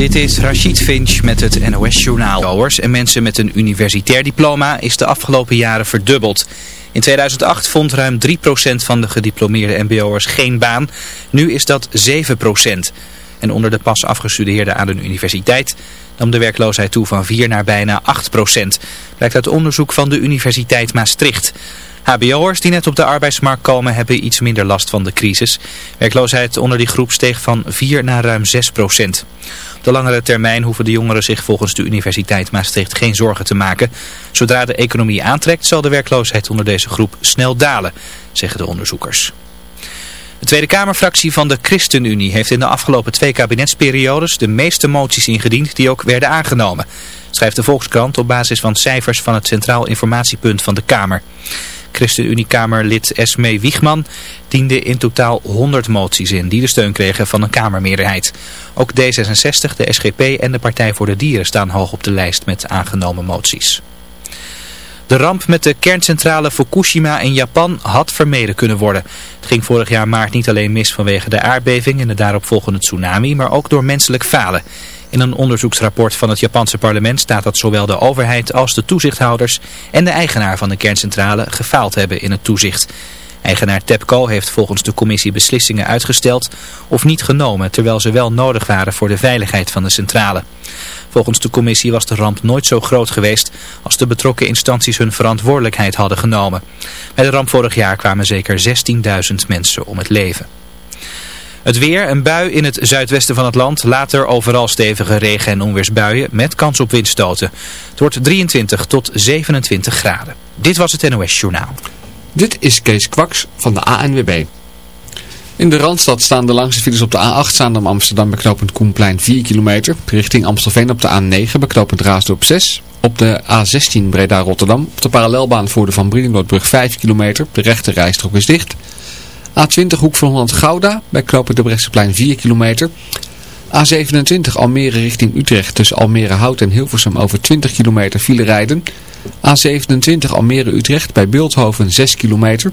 Dit is Rachid Finch met het NOS-journaal. Bouwers en mensen met een universitair diploma is de afgelopen jaren verdubbeld. In 2008 vond ruim 3% van de gediplomeerde mbo'ers geen baan. Nu is dat 7%. En onder de pas afgestudeerden aan een universiteit nam de werkloosheid toe van 4 naar bijna 8%. Blijkt uit onderzoek van de Universiteit Maastricht. HBO'ers die net op de arbeidsmarkt komen hebben iets minder last van de crisis. Werkloosheid onder die groep steeg van 4 naar ruim 6 procent. De langere termijn hoeven de jongeren zich volgens de Universiteit Maastricht geen zorgen te maken. Zodra de economie aantrekt zal de werkloosheid onder deze groep snel dalen, zeggen de onderzoekers. De Tweede Kamerfractie van de ChristenUnie heeft in de afgelopen twee kabinetsperiodes de meeste moties ingediend die ook werden aangenomen. Schrijft de Volkskrant op basis van cijfers van het Centraal Informatiepunt van de Kamer. ChristenUnie-Kamerlid Esme Wiegman diende in totaal 100 moties in die de steun kregen van een Kamermeerderheid. Ook D66, de SGP en de Partij voor de Dieren staan hoog op de lijst met aangenomen moties. De ramp met de kerncentrale Fukushima in Japan had vermeden kunnen worden. Het ging vorig jaar maart niet alleen mis vanwege de aardbeving en de daaropvolgende tsunami, maar ook door menselijk falen. In een onderzoeksrapport van het Japanse parlement staat dat zowel de overheid als de toezichthouders en de eigenaar van de kerncentrale gefaald hebben in het toezicht. Eigenaar TEPCO heeft volgens de commissie beslissingen uitgesteld of niet genomen, terwijl ze wel nodig waren voor de veiligheid van de centrale. Volgens de commissie was de ramp nooit zo groot geweest als de betrokken instanties hun verantwoordelijkheid hadden genomen. Bij de ramp vorig jaar kwamen zeker 16.000 mensen om het leven. Het weer, een bui in het zuidwesten van het land, later overal stevige regen- en onweersbuien met kans op windstoten. Het wordt 23 tot 27 graden. Dit was het NOS Journaal. Dit is Kees Kwaks van de ANWB. In de Randstad staan de langste files op de A8 Zaandam Amsterdam beknopend Koenplein 4 kilometer. Richting Amstelveen op de A9 beknopend Raasdorp 6. Op de A16 Breda Rotterdam. Op de parallelbaan voor de Van Brienenoordbrug 5 kilometer. De rechte rijstrook is dicht. A20 Hoek van Holland Gouda bij knopen de Brechtseplein 4 kilometer. A27 Almere richting Utrecht tussen Almere Hout en Hilversum over 20 kilometer file rijden. A27 Almere Utrecht bij Beeldhoven 6 kilometer.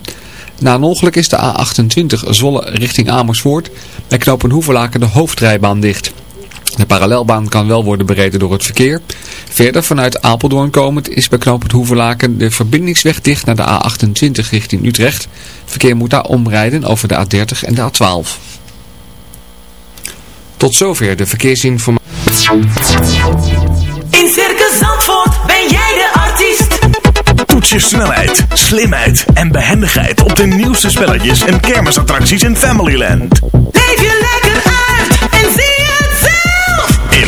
Na een ongeluk is de A28 Zwolle richting Amersfoort bij knopen Hoevelaken de hoofdrijbaan dicht. De parallelbaan kan wel worden bereden door het verkeer. Verder vanuit Apeldoorn komend is bij knooppunt Hoevelaken de verbindingsweg dicht naar de A28 richting Utrecht. verkeer moet daar omrijden over de A30 en de A12. Tot zover de verkeersinformatie. In Circus Zandvoort ben jij de artiest. Toets je snelheid, slimheid en behendigheid op de nieuwste spelletjes en kermisattracties in Familyland. Leef je lekker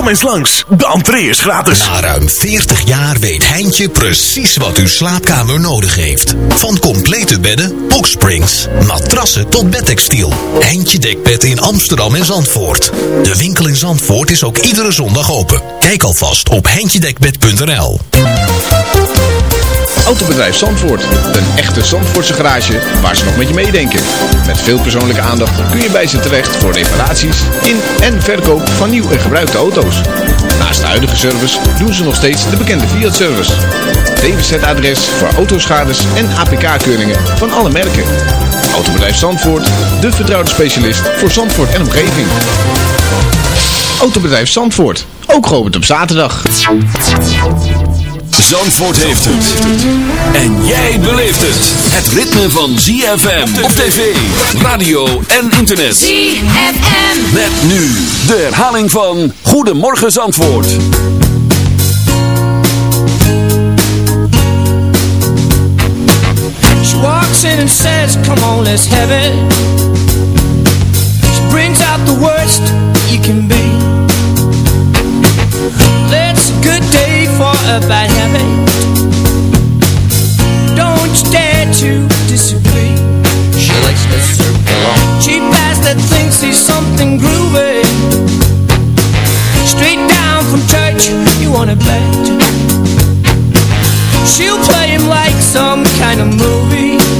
Kom eens langs, de entree is gratis. Na ruim 40 jaar weet Heintje precies wat uw slaapkamer nodig heeft. Van complete bedden, boxsprings, matrassen tot bedtextiel. Heintje Dekbed in Amsterdam en Zandvoort. De winkel in Zandvoort is ook iedere zondag open. Kijk alvast op heintjedekbed.nl Autobedrijf Zandvoort. Een echte Zandvoortse garage waar ze nog met je meedenken. Met veel persoonlijke aandacht kun je bij ze terecht voor reparaties in en verkoop van nieuw en gebruikte auto's. Naast de huidige service doen ze nog steeds de bekende Fiat-service. DWZ-adres voor autoschades en APK-keuringen van alle merken. Autobedrijf Zandvoort, de vertrouwde specialist voor Zandvoort en omgeving. Autobedrijf Zandvoort, ook geopend op zaterdag. Zandvoort heeft het. En jij beleeft het. Het ritme van ZFM op tv, radio en internet. ZFM. Met nu de herhaling van Goedemorgen Zandvoort. She walks in and says, come on, let's have it. She brings out the worst you can be. That's a good day for a bad habit. Don't you dare to disagree. She likes to circle on. Cheap ass that thinks he's something groovy. Straight down from church, you wanna bet. She'll play him like some kind of movie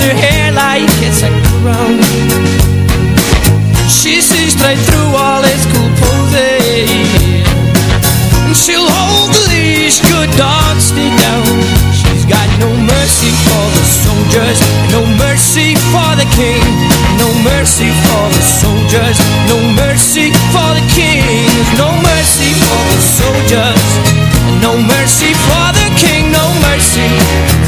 her hair like it's a crown. She sees straight through all his cool poses. And she'll hold the leash, good dogs stay down. She's got no mercy for the soldiers, no mercy for the king, no mercy for the soldiers, no mercy for the king, no mercy for the soldiers, no mercy for the king, no mercy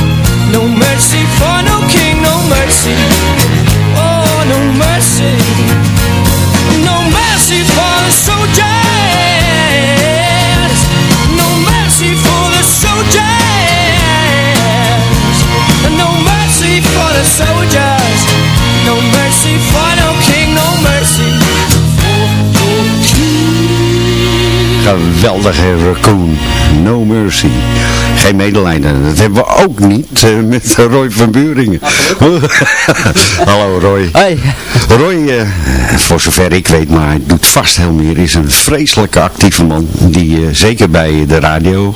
Geweldige raccoon. No mercy. Geen medelijden. Dat hebben we ook niet eh, met Roy van Buringen. Hallo Roy. Hoi. Roy, eh, voor zover ik weet, maar hij doet vast heel meer, is een vreselijke actieve man. Die eh, zeker bij de radio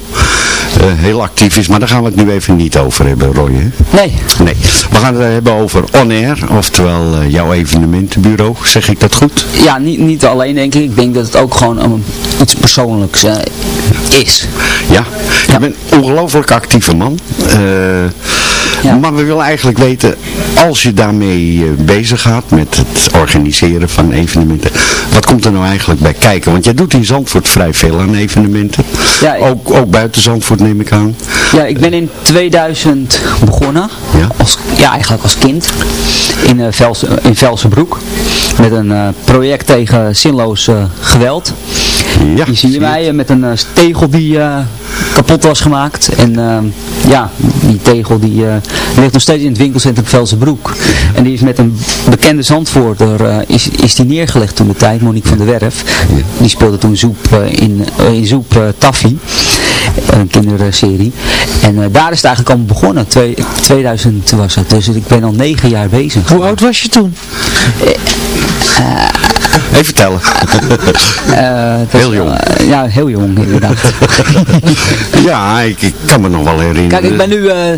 heel actief is. Maar daar gaan we het nu even niet over hebben, Roy. Hè? Nee. Nee. We gaan het hebben over On Air, oftewel eh, jouw evenementenbureau. Zeg ik dat goed? Ja, niet, niet alleen denk ik. Ik denk dat het ook gewoon um, iets persoonlijks eh, is. Ja, je bent een ongelooflijk actieve man. Maar we willen eigenlijk weten, als je daarmee eh, bezig gaat met het organiseren van evenementen, wat komt er nou eigenlijk bij kijken? Want jij doet in Zandvoort vrij veel aan evenementen. Ja, ook, ook buiten Zandvoort neem ik aan. Ja, ik ben in 2000 begonnen. Ja. Als, ja, eigenlijk als kind. In, Velse, in Velsenbroek. Met een eh, project tegen zinloos geweld. Ja, Hier zie je mij met een eh, tegel die eh, kapot was gemaakt. En eh, ja, die tegel die eh, ligt nog steeds in het winkelcentrum Velsenbroek. En die is met een bekende zandvoorter eh, is, is die neergelegd toen de tijd, Monique van der Werf. Die speelde toen Zoep in, in Zoep Taffy. Een kinderserie. En eh, daar is het eigenlijk allemaal begonnen. Twee, 2000 was het. Dus ik ben al negen jaar bezig. Hoe oud was je toen? Even vertellen. Eh, Heel jong. eh, ja, heel jong inderdaad. ja, ik, ik kan me nog wel herinneren. Kijk, ik ben nu, eh,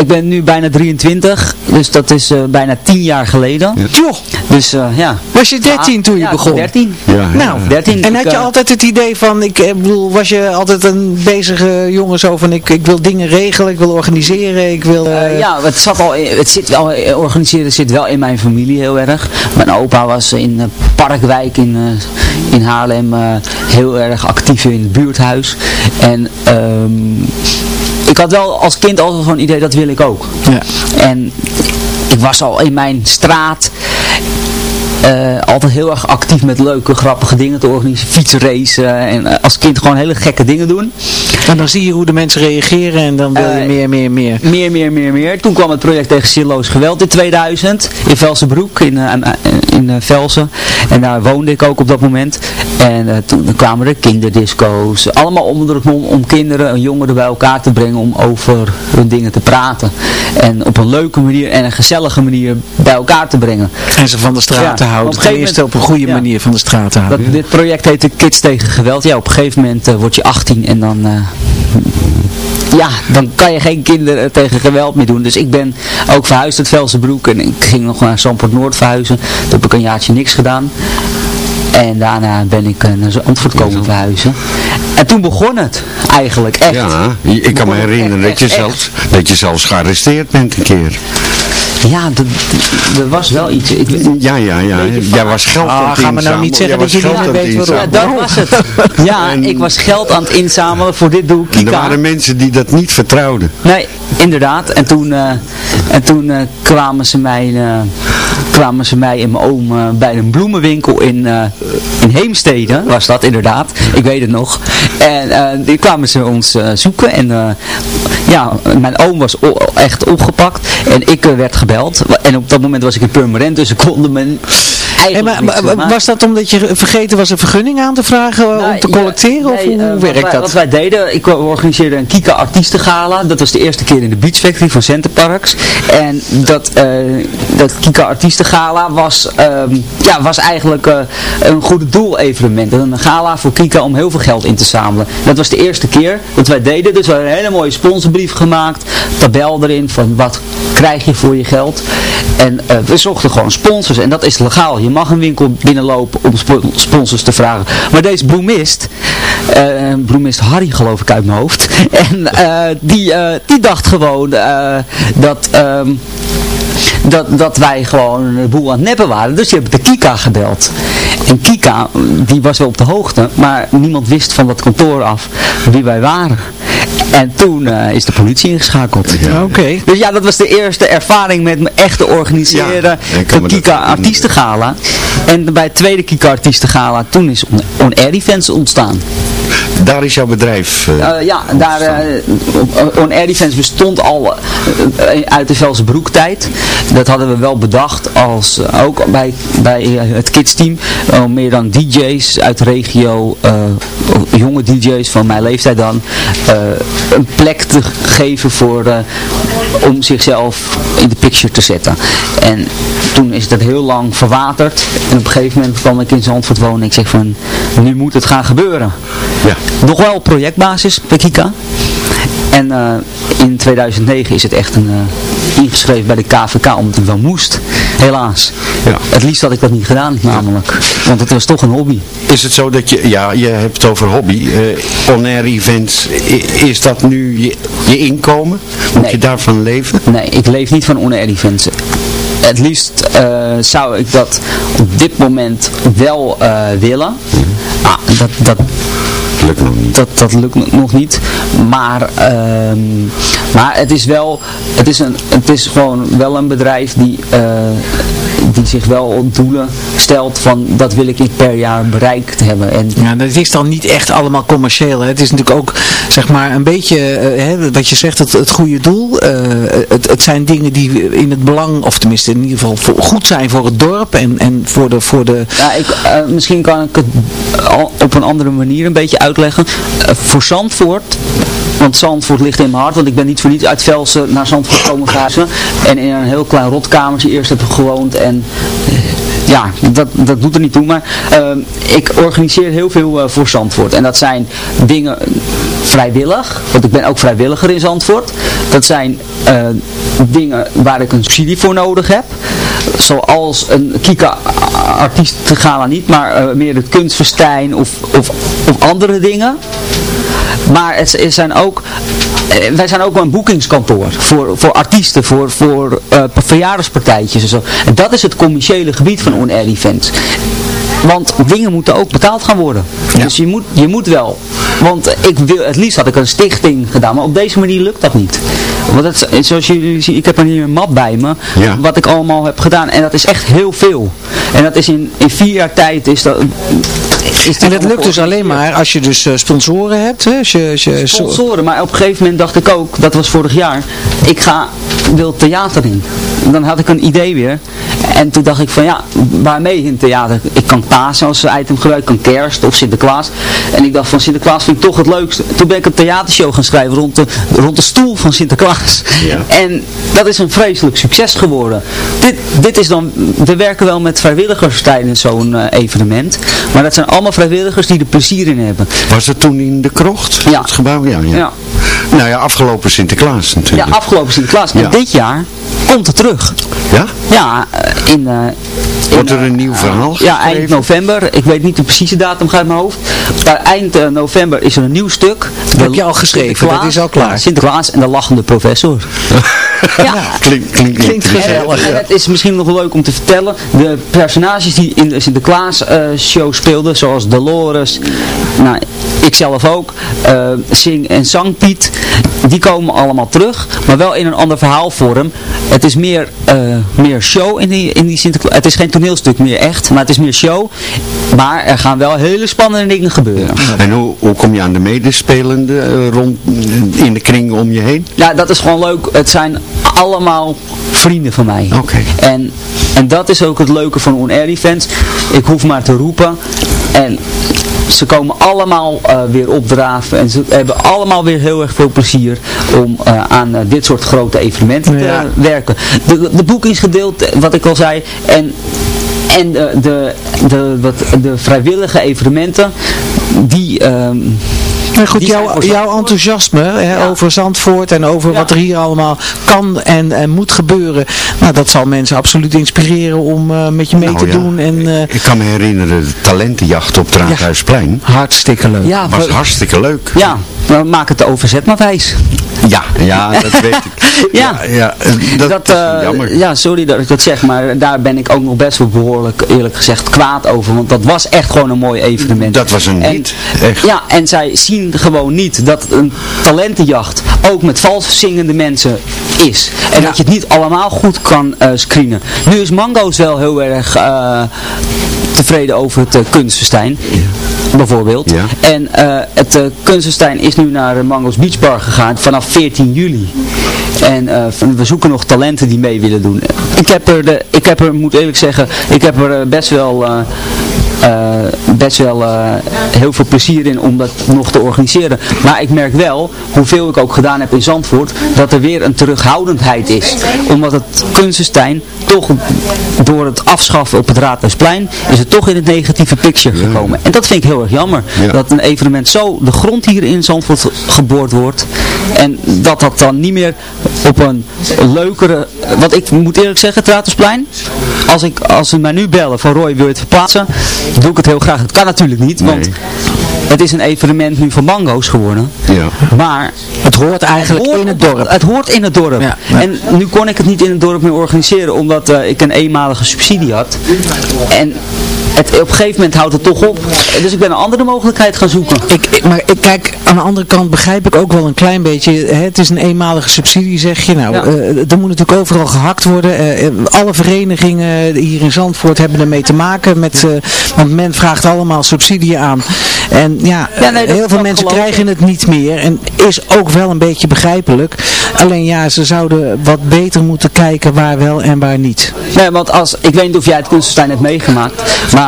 ik ben nu bijna 23, dus dat is eh, bijna 10 jaar geleden. Joh, Dus eh, ja. was je 13 toen je ja, begon? 13. Ja, Nou, 13. en Ik, had je altijd het idee van, ik eh, bedoel, was je altijd een bezige jongen zo van, ik, ik wil dingen regelen, ik wil organiseren, ik wil... Ja, het, zat al, in- het zit wel, organiseren zit wel in mijn familie heel erg. Mijn opa was in eh, Parkwijk in, eh, in Haarlem eh, heel erg actief in het buurthuis. En ehm, ik had wel als kind altijd zo'n idee, dat wil ik ook. Ja. En ik was al in mijn straat eh, altijd heel erg actief met leuke, grappige dingen te organiseren. Fietsracen en eh, als kind gewoon hele gekke dingen doen. En dan zie je hoe de mensen reageren en dan wil je Eh, meer, meer, meer. Meer, meer, meer, meer. Toen kwam het project tegen zinloos geweld in 2000 in Velsenbroek in, in Velsen. En daar woonde ik ook op dat moment. En toen kwamen er kinderdisco's. Allemaal onder het om kinderen en jongeren bij elkaar te brengen om over hun dingen te praten. En op een leuke manier en een gezellige manier bij elkaar te brengen. En ze van de straat Ja, houden. Ten op een goede ja. manier van de straat te Dat, houden. dit project heette Kids tegen geweld. Ja, op een gegeven moment eh, word je 18 en dan... eh, ja, dan kan je geen kinderen tegen geweld meer doen. Dus ik ben ook verhuisd uit Velsenbroek en ik ging nog naar Zandvoort Noord verhuizen. Toen heb ik een jaartje niks gedaan. En daarna ben ik eh, naar Zandvoort komen verhuizen. En toen begon het eigenlijk, echt. Ja, ik kan me herinneren echt, dat, je echt, zelfs, dat je zelfs gearresteerd bent een keer. Ja, er was wel iets. Ik, Ja, ja, ja. Jij was geld aan Ah, het ga me nou niet inzamelen. zeggen dat was je niet geld meer aan het weet waarom. ja, inzamelen. dat was het. Ja, ik was geld aan het inzamelen voor dit doel. En er Kika. waren mensen die dat niet vertrouwden. Nee, inderdaad. En toen, eh, en toen eh, kwamen, ze mij, eh, kwamen ze mij en mijn oom bij een bloemenwinkel in, eh, in Heemstede, was dat inderdaad. Ik weet het nog. En eh, die kwamen ze ons eh, zoeken. En eh, ja, mijn oom was echt opgepakt. En ik eh, werd gebeld. En op dat moment was ik in Purmerend, dus ze konden me Hey, maar, maar- was dat omdat je vergeten was een vergunning aan te vragen eh, om te ja, collecteren? of nee, hoe, eh, hoe werkt dat? Wat wij deden, ik organiseerde een Kika Artiestengala. Dat was de eerste keer in de Beach Factory van Centerparks. En dat, eh, dat Kika Artiestengala was, ehm, ja, was eigenlijk een goede doel evenement. Een gala voor Kika om heel veel geld in te zamelen. Dat was de eerste keer dat wij deden. Dus we hadden een hele mooie sponsorbrief gemaakt. Tabel erin van wat krijg je voor je geld. En we zochten gewoon sponsors. En dat is legaal. Je mag een winkel binnenlopen om spo- sponsors te vragen. Maar deze bloemist, eh, bloemist Harry geloof ik uit mijn hoofd. En eh, die, eh, die dacht gewoon dat... ehm, dat, dat wij gewoon een boel aan het neppen waren. Dus die hebben de Kika gebeld. En Kika, die was wel op de hoogte, maar niemand wist van dat kantoor af wie wij waren. En toen eh, is de politie ingeschakeld. Oké. Dus ja, dat was de eerste ervaring met me echte organiseren Ja, ik kan van dat Kika. Artiestengala. En bij het tweede Kika Artiestengala, toen is On, Air Events ontstaan. Daar is jouw bedrijf. eh, Eh, ja, daar, eh, On Air Defense bestond al uit de Velsenbroek tijd. Dat hadden we wel bedacht als ook bij, bij het kids team. Om meer dan DJ's uit de regio, jonge DJ's van mijn leeftijd dan, een plek te geven voor, om zichzelf in de picture te zetten. En toen is dat heel lang verwaterd. En op een gegeven moment kwam ik in Zandvoort wonen en ik zeg van, nu moet het gaan gebeuren. Ja. Nog wel op projectbasis bij Kika. En eh, in 2009 is het echt een, eh, ingeschreven bij de KVK, omdat het wel moest. Helaas. Ja. Het liefst had ik dat niet gedaan, namelijk. Want het was toch een hobby. Is het zo dat je, ja, je hebt het over hobby. eh on-air events, is dat nu je, je inkomen? Moet Nee. je daarvan leven? Nee, ik leef niet van on-air events. Het liefst eh, zou ik dat op dit moment wel eh, willen. Ah, dat, dat, Lukt nog niet. dat, dat lukt nog- nog niet. Maar, ehm, maar het is wel, het is, een, het is gewoon wel een bedrijf die, eh, die zich wel doelen stelt van dat wil ik per jaar bereikt hebben. En Ja, dat is dan niet echt allemaal commercieel. Hè. Het is natuurlijk ook, zeg maar, een beetje, eh, hè, wat je zegt, het, het goede doel. Eh, het, het zijn dingen die in het belang, of tenminste in ieder geval voor- goed zijn voor het dorp en, en voor de... Voor de Ja, ik, eh, misschien kan ik het op een andere manier een beetje uitleggen. Voor Zandvoort, want Zandvoort ligt in mijn hart, want ik ben niet voor niets uit Velsen naar Zandvoort komen verhuizen. En in een heel klein rotkamertje eerst heb gewoond en... eh, Ja, dat, dat doet er niet toe, maar ehm, ik organiseer heel veel eh, voor Zandvoort. En dat zijn dingen vrijwillig, want ik ben ook vrijwilliger in Zandvoort. Dat zijn eh, dingen waar ik een subsidie voor nodig heb. Zoals een Kika artiestengala niet, maar eh, meer het kunstfestijn of, of, of andere dingen. Maar het, zijn ook, eh, wij zijn ook een boekingskantoor voor, voor artiesten, voor, voor eh, verjaardagspartijtjes en zo. En dat is het commerciële gebied van on-air events. Want dingen moeten ook betaald gaan worden. Dus je moet, je moet wel. Want ik wil, het liefst had ik een stichting gedaan, maar op deze manier lukt dat niet. Want het, is- zoals jullie zien, ik heb er hier een map bij me, Ja. wat ik allemaal heb gedaan. En dat is echt heel veel. En dat is in, in vier jaar tijd is dat... Is en dat lukt dus alleen maar als je dus eh, sponsoren hebt. Hè? Als je, als je sponsoren. Maar op een gegeven moment dacht ik ook, dat was vorig jaar, ik ga, wil theater in. En dan had ik een idee weer. En toen dacht ik van ja, waarmee in theater? Ik kan Pasen als item gebruiken, ik kan kerst of Sinterklaas. En ik dacht van Sinterklaas vind ik toch het leukste. Toen ben ik een theatershow gaan schrijven rond de, rond de stoel van Sinterklaas. Ja. En dat is een vreselijk succes geworden. Dit, dit is dan, we werken wel met vrijwilligers tijdens zo'n eh, evenement. Maar dat zijn allemaal vrijwilligers die er plezier in hebben. Was het toen in de krocht? Ja. Het gebouw? Ja, ja. Ja. Nou ja, afgelopen Sinterklaas Ja, natuurlijk. afgelopen Sinterklaas. En Ja. dit jaar komt het terug. Ja? Ja, eh, in... in, Wordt er een nieuw verhaal Ja, eind november. Ik weet niet de precieze datum uit mijn hoofd. Maar eind eh, november is er een nieuw stuk. heb je al geschreven, dat is al klaar. Sinterklaas en de lachende professor. Ja. Klinkt, gezellig. En het is misschien nog wel leuk om te vertellen. De personages die in de Sinterklaas eh, show speelden, zoals Dolores, nou, ik zelf ook, eh, Sing en Zangpiet, die komen allemaal terug, maar wel in een ander verhaalvorm. Het is meer, eh, meer show in die, in die Sinterklaas. Het is geen toneelstuk meer echt, maar het is meer show. Maar er gaan wel hele spannende dingen gebeuren. En hoe, hoe kom je aan de medespelende eh, rond in de kring om je heen? Ja, dat is gewoon leuk. Het zijn allemaal vrienden van mij. Oké. En, en dat is ook het leuke van On Air Events. Ik hoef maar te roepen. En ze komen allemaal eh, weer opdraven. En ze hebben allemaal weer heel erg veel plezier om eh, aan eh, dit soort grote evenementen Ja. te werken. De, de boekingsgedeelte, wat ik al zei. En en de, de, de, wat, de vrijwillige evenementen, die... ehm, Maar goed, jouw, jouw enthousiasme hè, Ja. over Zandvoort en over Ja. wat er hier allemaal kan en, en moet gebeuren. Nou, dat zal mensen absoluut inspireren om eh, met je mee Nou te ja, doen. En, eh, Ik kan me herinneren, de talentenjacht op het Raadhuisplein hartstikke leuk. ja, was we- hartstikke leuk. ja, we maken het overzet maar wijs. Ja, ja, dat weet ik. Ja. ja, eh, dat, Dat, is jammer. ja, sorry dat ik dat zeg, maar daar ben ik ook nog best wel behoorlijk, eerlijk gezegd, kwaad over. Want dat was echt gewoon een mooi evenement. Dat was een En- hit, echt. Ja, en zij zien gewoon niet dat een talentenjacht ook met vals zingende mensen is. En dat je het niet allemaal goed kan eh, screenen. Nu is Mango's wel heel erg eh, tevreden over het uh, kunstfestijn. Bijvoorbeeld. Ja. En eh, het uh, kunstfestijn is nu naar Mango's Beach Bar gegaan vanaf 14 juli. En uh, we zoeken nog talenten die mee willen doen. Ik heb er, de, ik heb er moet eerlijk zeggen, ik heb er uh, best wel... Uh, best wel uh, heel veel plezier in om dat nog te organiseren. Maar ik merk wel, hoeveel ik ook gedaan heb in Zandvoort, dat er weer een terughoudendheid is. Omdat het kunstenstein toch door het afschaffen op het Raadhuisplein, is het toch in het negatieve picture gekomen. En dat vind ik heel erg jammer. Ja. Dat een evenement zo de grond hier in Zandvoort geboord wordt. En dat dat dan niet meer op een leukere... Want ik moet eerlijk zeggen, het Raadhuisplein, als, ik, als ze mij nu bellen van Roy, wil je het verplaatsen? Doe ik het heel graag. Het kan natuurlijk niet, want het is een evenement nu van mango's geworden. Ja. Maar Het hoort eigenlijk het hoort, in het dorp. Het hoort in het dorp. Ja, ja. En nu kon ik het niet in het dorp meer organiseren, omdat eh, ik een eenmalige subsidie had. En het, op een gegeven moment houdt het toch op. Dus ik ben een andere mogelijkheid gaan zoeken. Ik, ik- maar ik kijk, aan de andere kant begrijp ik ook wel een klein beetje, hè, het is een eenmalige subsidie zeg je. Nou, Ja. eh, er moet natuurlijk overal gehakt worden. Eh, eh, alle verenigingen hier in Zandvoort hebben ermee te maken. Met, want men vraagt allemaal subsidie aan. En ja, Ja, nee, dat heel veel mensen geloven. krijgen het niet meer. En is ook wel een beetje begrijpelijk. Alleen ja, ze zouden wat beter moeten kijken waar wel en waar niet. Nee, want als, ik weet niet of jij het kunstenstein hebt meegemaakt, maar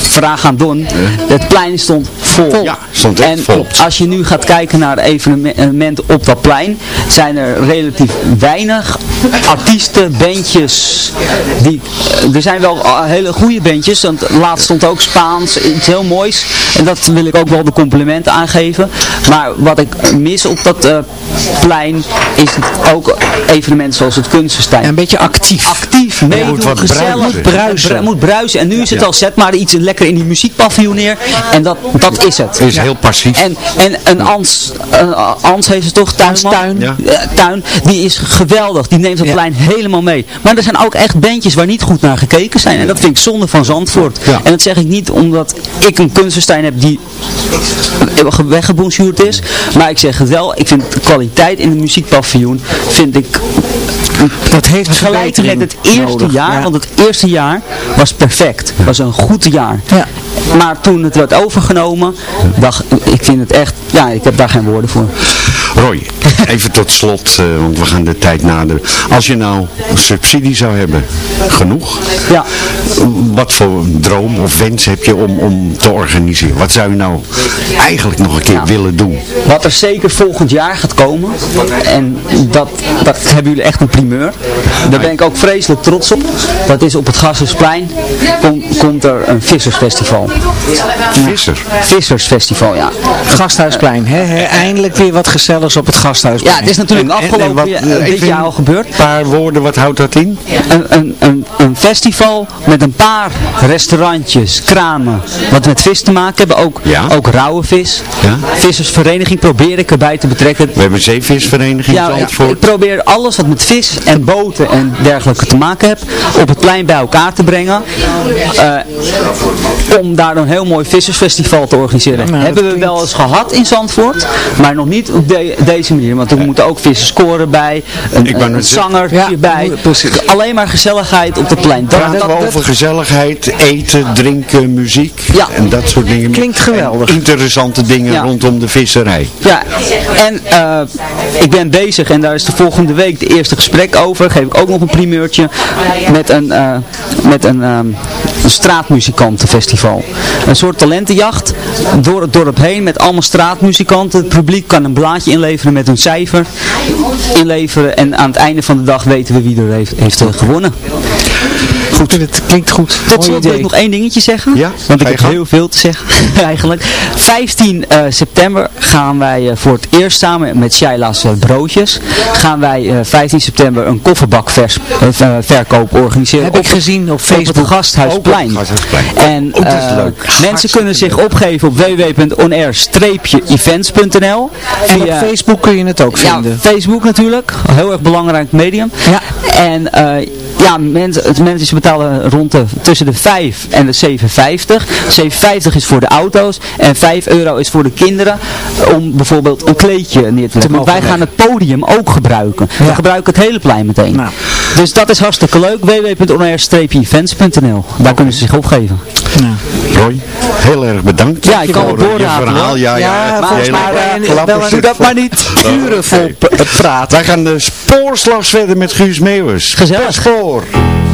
vraag aan Don, het plein stond vol. Ja, stond echt en vol. als je nu gaat kijken naar evenementen op dat plein, zijn er relatief weinig artiesten, bandjes. Die, er zijn wel eh, hele goede bandjes, want laatst stond ook Spaans, iets heel moois. En dat wil ik ook wel de complimenten aangeven. Maar wat ik mis op dat eh, plein is ook evenementen zoals het kunstenstein En een beetje actief. actief, meedoen, moet wat gezellig. bruisen. Het bruisen. Het moet bruisen. En nu is het Ja. al, zet maar iets lekker in die muziekpaviljoen neer. En dat, dat is het. Het is heel passief. En, en een Ans, een Ans heeft ze toch, Tuinman? Tuin. Ja. Eh, Tuin, die is geweldig. Die neemt het Ja. plein helemaal mee. Maar er zijn ook echt bandjes waar niet goed naar gekeken zijn. En dat vind ik zonde van Zandvoort. Ja. En dat zeg ik niet omdat ik een kunstenstein heb die weggebonjourd is. Maar ik zeg het wel, ik vind de kwaliteit in de muziekpaviljoen vind ik Dat heeft Gelijk met het eerste nodig. jaar, Ja. want het eerste jaar was perfect. was een goed jaar. Ja. Maar toen het werd overgenomen, dacht ik vind het echt, ja, ik heb daar geen woorden voor. Roy, even tot slot, eh, want we gaan de tijd naderen. Als je nou subsidie zou hebben, genoeg? Ja. Wat voor droom of wens heb je om, om te organiseren? Wat zou je nou eigenlijk nog een keer Ja. willen doen? Wat er zeker volgend jaar gaat komen, en dat, dat hebben jullie echt een primeur. Daar ben ik ook vreselijk trots op. Dat is op het Gassersplein, kom, komt er een vissersfestival. Visser. Vissersfestival, ja. Gasthuisplein, hè, hè, eindelijk weer wat gezellig. Op het gasthuis Ja, het is natuurlijk En- en- en afgelopen wat, dit jaar al gebeurd. Een paar woorden, wat houdt dat in? Een, een, een, een festival met een paar restaurantjes, kramen, wat met vis te maken hebben. Ook, Ja. ook rauwe vis. Ja. Vissersvereniging probeer ik erbij te betrekken. We hebben een zeevisvereniging Ja, Zandvoort. ik probeer alles wat met vis en boten en dergelijke te maken heeft, op het plein bij elkaar te brengen. eh, om daar een heel mooi vissersfestival te organiseren. Nou, Hebben we wel eens gehad in Zandvoort, maar nog niet op de- deze manier. Want er moeten ook visserskoren bij, een, een zanger Ja, hierbij. precies. Alleen maar gezelligheid op het plein. Dat, Praten dat- we dat- over gezelligheid, eten, drinken, muziek Ja. en dat soort dingen. Klinkt geweldig. En interessante dingen Ja. rondom de visserij. Ja, en eh, ik ben bezig en daar is de volgende week de eerste gesprek over. Geef ik ook nog een primeurtje met een, eh, met een, ehm, een straatmuzikantenfestival. Een soort talentenjacht door het dorp heen met allemaal straatmuzikanten. Het publiek kan een blaadje inleveren met een cijfer inleveren en aan het einde van de dag weten we wie er heeft, heeft eh, gewonnen. Goed, het klinkt goed. Tot slot wil ik nog één dingetje zeggen. Ja, Want ik heb heel veel te zeggen eigenlijk. 15 eh, september gaan wij eh, voor het eerst samen met Shaila's eh, Broodjes. Gaan wij eh, 15 september een kofferbakverkoop organiseren. Heb ik gezien op Facebook. Gasthuisplein. Ook op het Gasthuisplein. En Oh, leuk. mensen kunnen zich opgeven op www.onair-events.nl En op Facebook kun je het ook ja, vinden. Facebook natuurlijk. Heel erg belangrijk medium. Ja. En ja, mensen, het mensen betalen rond de, tussen de 5 en de 7,50. 7,50 is voor de auto's en 5 euro is voor de kinderen om bijvoorbeeld een kleedje neer te leggen. Want wij gaan het podium ook gebruiken. We Ja. gebruiken het hele plein meteen. Nou. Dus dat is hartstikke leuk. www.onair-events.nl Daar kunnen ze zich opgeven. Roy, heel erg bedankt. Ja, ik kan je doorraden, verhaal. Ja, ja, Ja, ja, volgens mij zit doe dat maar niet uren vol het praten. Wij gaan de spoorslag verder met Guus Meeuwers. Gezellig. Pastor.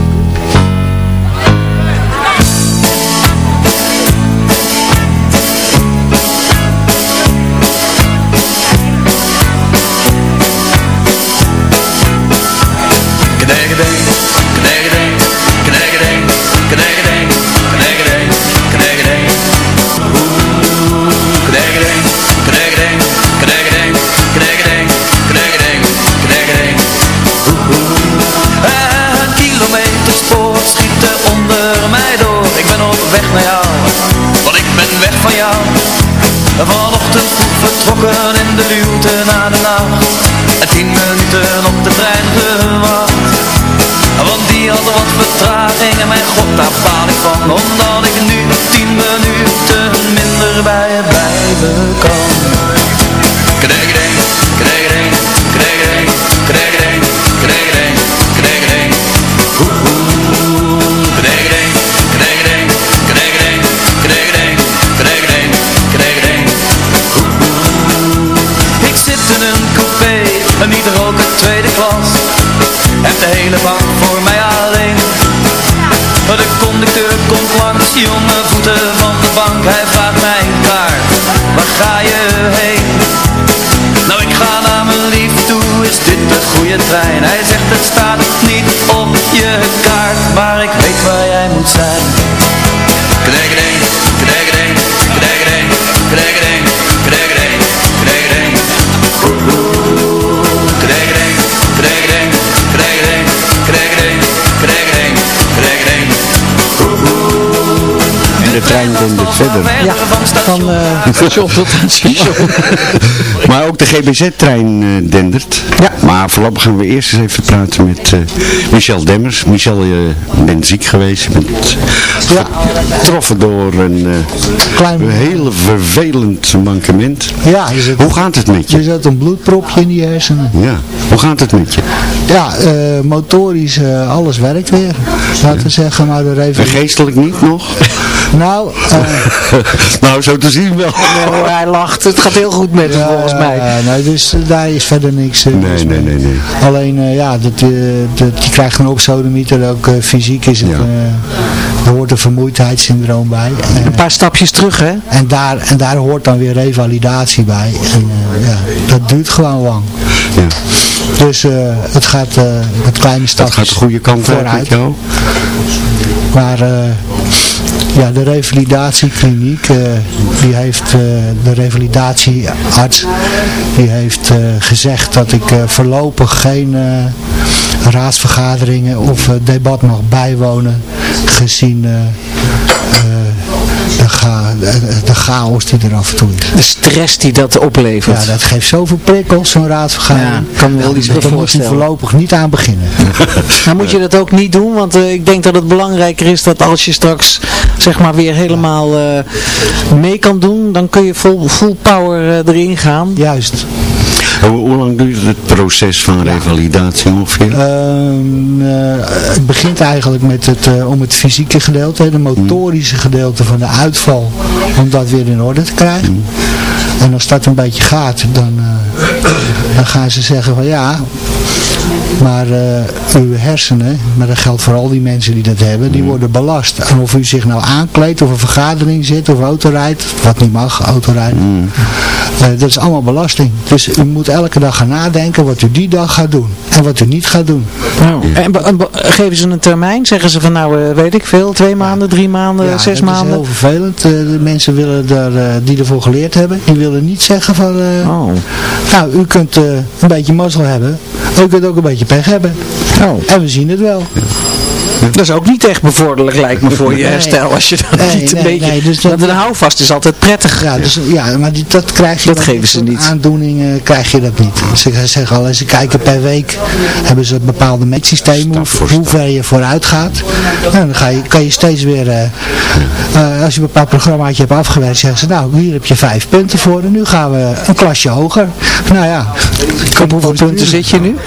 En mijn god daar baal ik van. Omdat ik nu tien minuten minder bij je blijven kan. Knegedeng, knegedeng, knegedeng, knegedeng Oeh, oeh, knegedeng, knegedeng, knegedeng, knegedeng, knegedeng, knegedeng ik zit in een coupé, en niet roken tweede klas. Heb de hele bank voor De conducteur komt langs, jonge voeten van de bank Hij vraagt mij kaart, waar ga je heen? Nou ik ga naar mijn lief toe, is dit de goede trein? Hij zegt het staat niet op je kaart Maar ik weet waar jij moet zijn de trein dendert verder. Ja, van eh, station tot aan station. Maar ook de GBZ-trein eh, dendert. Ja. Maar voorlopig gaan we eerst eens even praten met eh, Michel Demmers. Michel, je bent ziek geweest. Je bent Ja. getroffen door een eh, Klein- heel vervelend mankement. Ja, je zit, Hoe gaat het met je je? zit een bloedpropje in die hersenen. Ja, hoe gaat het met je? Ja, eh, motorisch, eh, alles werkt weer. Laten we zeggen, maar er En even... geestelijk niet nog? Nou, eh, nou, zo te zien wel. Nee, hij lacht, het gaat heel goed met hem ja, volgens mij. ja, nee, dus eh, daar is verder niks. eh, Nee, nee, nee, nee. Alleen, eh, ja, dat, eh, dat, je krijgt een opsodemieter, ook eh, fysiek is het, Ja. eh, er hoort een vermoeidheidssyndroom bij. En, Een paar stapjes terug, hè? en, daar, en daar hoort dan weer revalidatie bij. En eh, ja, dat duurt gewoon lang. Ja. Dus eh, het gaat eh, met kleine stapjes gaat de goede kant uit met vooruit. jou. Maar eh, Ja, de revalidatiekliniek, eh, die heeft, eh, de revalidatiearts, die heeft eh, gezegd dat ik voorlopig geen raadsvergaderingen of debat mag bijwonen, gezien de, ga, de, de chaos die er af en toe is. De stress die dat oplevert. Ja, dat geeft zoveel prikkels, zo'n raadsvergadering. Ja, kan wel iets Daar moet je voorlopig niet aan beginnen. Maar moet je dat ook niet doen? Want eh, ik denk dat het belangrijker is dat als je straks zeg maar weer helemaal eh, mee kan doen, dan kun je vol, full power eh, erin gaan. Juist. Hoe, hoe lang duurt het proces van revalidatie ongeveer? Ehm, eh, het begint eigenlijk met het, eh, om het fysieke gedeelte, het motorische gedeelte van de uitval, om dat weer in orde te krijgen. En als dat een beetje gaat, dan, eh, dan gaan ze zeggen van ja, maar eh, uw hersenen, maar dat geldt voor al die mensen die dat hebben, die worden belast. En of u zich nou aankleedt, of een vergadering zit, of autorijdt, wat niet mag, autorijden. Eh, dat is allemaal belasting. Dus u moet elke dag gaan nadenken wat u die dag gaat doen. En wat u niet gaat doen. Nou, en geven ze een termijn? Zeggen ze van nou eh, weet ik veel, twee maanden, drie maanden, Ja, zes dat maanden? is heel vervelend. De mensen willen daar, eh, die ervoor geleerd hebben, die willen niet zeggen van... eh, Oh. Nou, u kunt eh, een beetje mazzel hebben, u kunt ook een beetje pech hebben. Oh. En we zien het wel. Dat is ook niet echt bevorderlijk lijkt me voor je Nee. herstel als je dat Nee, niet een nee, beetje... nee, dus want dat- een houvast is altijd prettig. Ja, dus, ja maar die, dat krijg je Dat geven ze niet. Aandoeningen krijg je dat niet. Ze zeggen al, ze kijken per week, hebben ze bepaalde meetsystemen, hoe, hoe ver je vooruit gaat. En dan ga je, kan je steeds weer, eh, eh, als je een bepaald programmaatje hebt afgewerkt, zeggen ze, nou, hier heb je vijf punten voor en nu gaan we een klasje hoger. Nou ja. Op hoeveel punten zit je nu?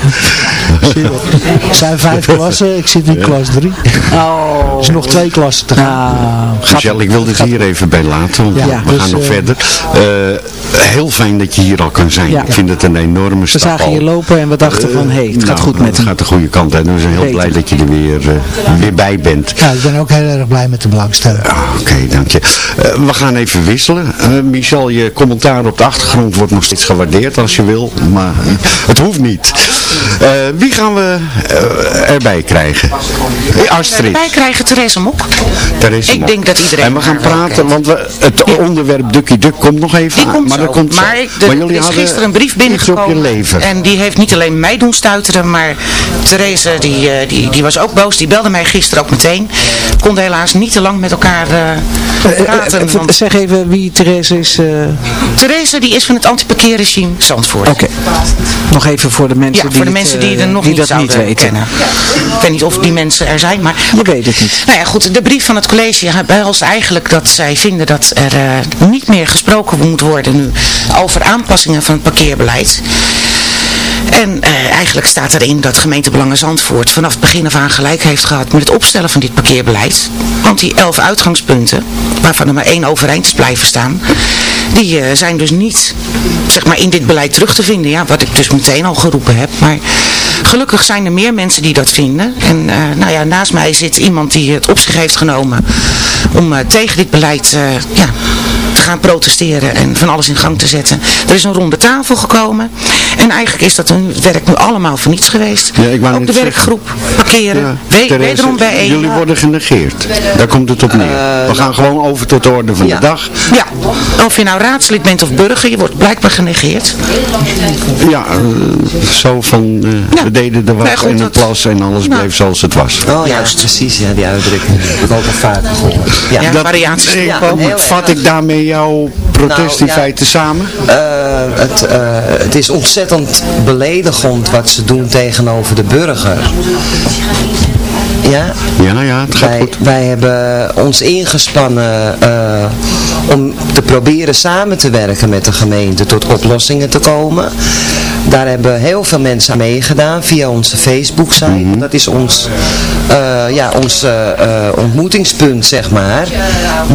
Er zijn vijf klassen, ik zit in klas drie. Oh. Er is nog twee klassen te gaan. Nou, Michel, ik wil dit hier even bij laten, want Ja, we dus, gaan nog eh, verder. Eh, heel fijn dat je hier al kan zijn. Ja. Ik vind het een enorme we stap zagen al. je lopen en we dachten van, hé, hey, het gaat Nou, goed met Het gaat de goede kant uit. En we zijn heel Beter. blij dat je er weer, eh, weer bij bent. Ja, ik ben ook heel erg blij met de belangstelling. Ah, Oké, dank je. Eh, we gaan even wisselen. Eh, Michel, je commentaar op de achtergrond wordt nog steeds gewaardeerd als je wil, maar eh, het hoeft niet. Eh, wie gaan we eh, erbij krijgen? Eh, Astrid. Wij krijgen Therese Mok. Therese Ik Mok. denk dat iedereen En we gaan wel praten, want we, het onderwerp Ducky Duck komt nog even Die aan. komt maar dat komt maar ik, de- Maar er jullie is hadden gisteren een brief binnengekomen. En die heeft niet alleen mij doen stuiteren, maar Therese die, eh, die, die was ook boos. Die belde mij gisteren ook meteen. Konden helaas niet te lang met elkaar eh, Eh, eh, praten. want zeg even wie Therese is. eh, Therese die is van het antiparkeerregime Zandvoort. Oké. Nog even voor de mensen Ja, die, voor de het, mensen die eh, er nog die niet dat niet weten. kennen. Ik weet niet of die mensen er zijn, maar... Je weet het niet. Nou ja, goed, de brief van het college behelst eigenlijk dat zij vinden dat er eh, niet meer gesproken moet worden nu over aanpassingen van het parkeerbeleid. En eh, eigenlijk staat erin dat gemeente Belangen Zandvoort vanaf het begin af aan gelijk heeft gehad met het opstellen van dit parkeerbeleid. Want die elf uitgangspunten, waarvan er maar één overeind is blijven staan, die eh, zijn dus niet zeg maar, in dit beleid terug te vinden. Ja, wat ik dus meteen al geroepen heb. Maar gelukkig zijn er meer mensen die dat vinden. En eh, nou ja, naast mij zit iemand die het op zich heeft genomen om tegen dit beleid ja, te gaan protesteren en van alles in gang te zetten. Er is een ronde tafel gekomen. En eigenlijk is dat een, het werk nu allemaal voor niets geweest. Ja, ik wou Ook de zeggen. werkgroep parkeren. Ja, We- Therese, wederom bij één. Jullie worden genegeerd. Daar komt het op neer. Eh, we gaan gewoon over tot de orde van ja. de dag. Ja, of je nou raadslid bent of burger, je wordt blijkbaar genegeerd. Ja, eh, zo van, eh, we deden de goed, in het dat- plas en alles Nou. bleef zoals het was. Oh ja, precies, ja, die uitdrukking. Dat heb ik ook al vaker gehoord. Ja, Ja, Dat- variaties heel vat ik daarmee jouw protest Nou, in ja. feite samen? Eh, het, eh, het is ontzettend beledigend wat ze doen tegenover de burger. Ja, Ja, ja, het gaat wij, goed. wij hebben ons ingespannen eh, om te proberen samen te werken met de gemeente tot oplossingen te komen. Daar hebben heel veel mensen aan meegedaan via onze Facebook-site. Mhm. Dat is ons, eh, ja, ons eh, eh, ontmoetingspunt, zeg maar.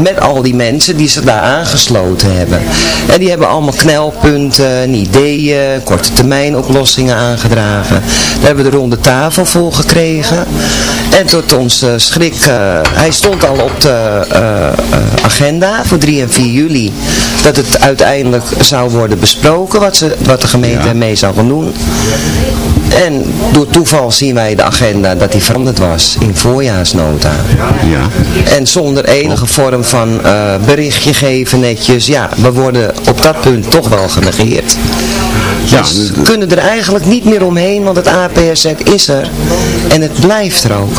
Met al die mensen die zich daar aangesloten hebben. En die hebben allemaal knelpunten, en ideeën, korte termijn oplossingen aangedragen. Daar hebben we de ronde tafel voor gekregen. En tot onze schrik, hij stond al op de agenda voor 3 en 4 juli. Dat het uiteindelijk zou worden besproken wat, ze, wat de gemeente Ja. Zou gaan doen. En door toeval zien wij de agenda dat die veranderd was in voorjaarsnota. Ja. En zonder enige vorm van eh, berichtje geven netjes. Ja, we worden op dat punt toch wel genegeerd. Ja, Dus we kunnen er eigenlijk niet meer omheen, want het APRZ is er. En het blijft er ook.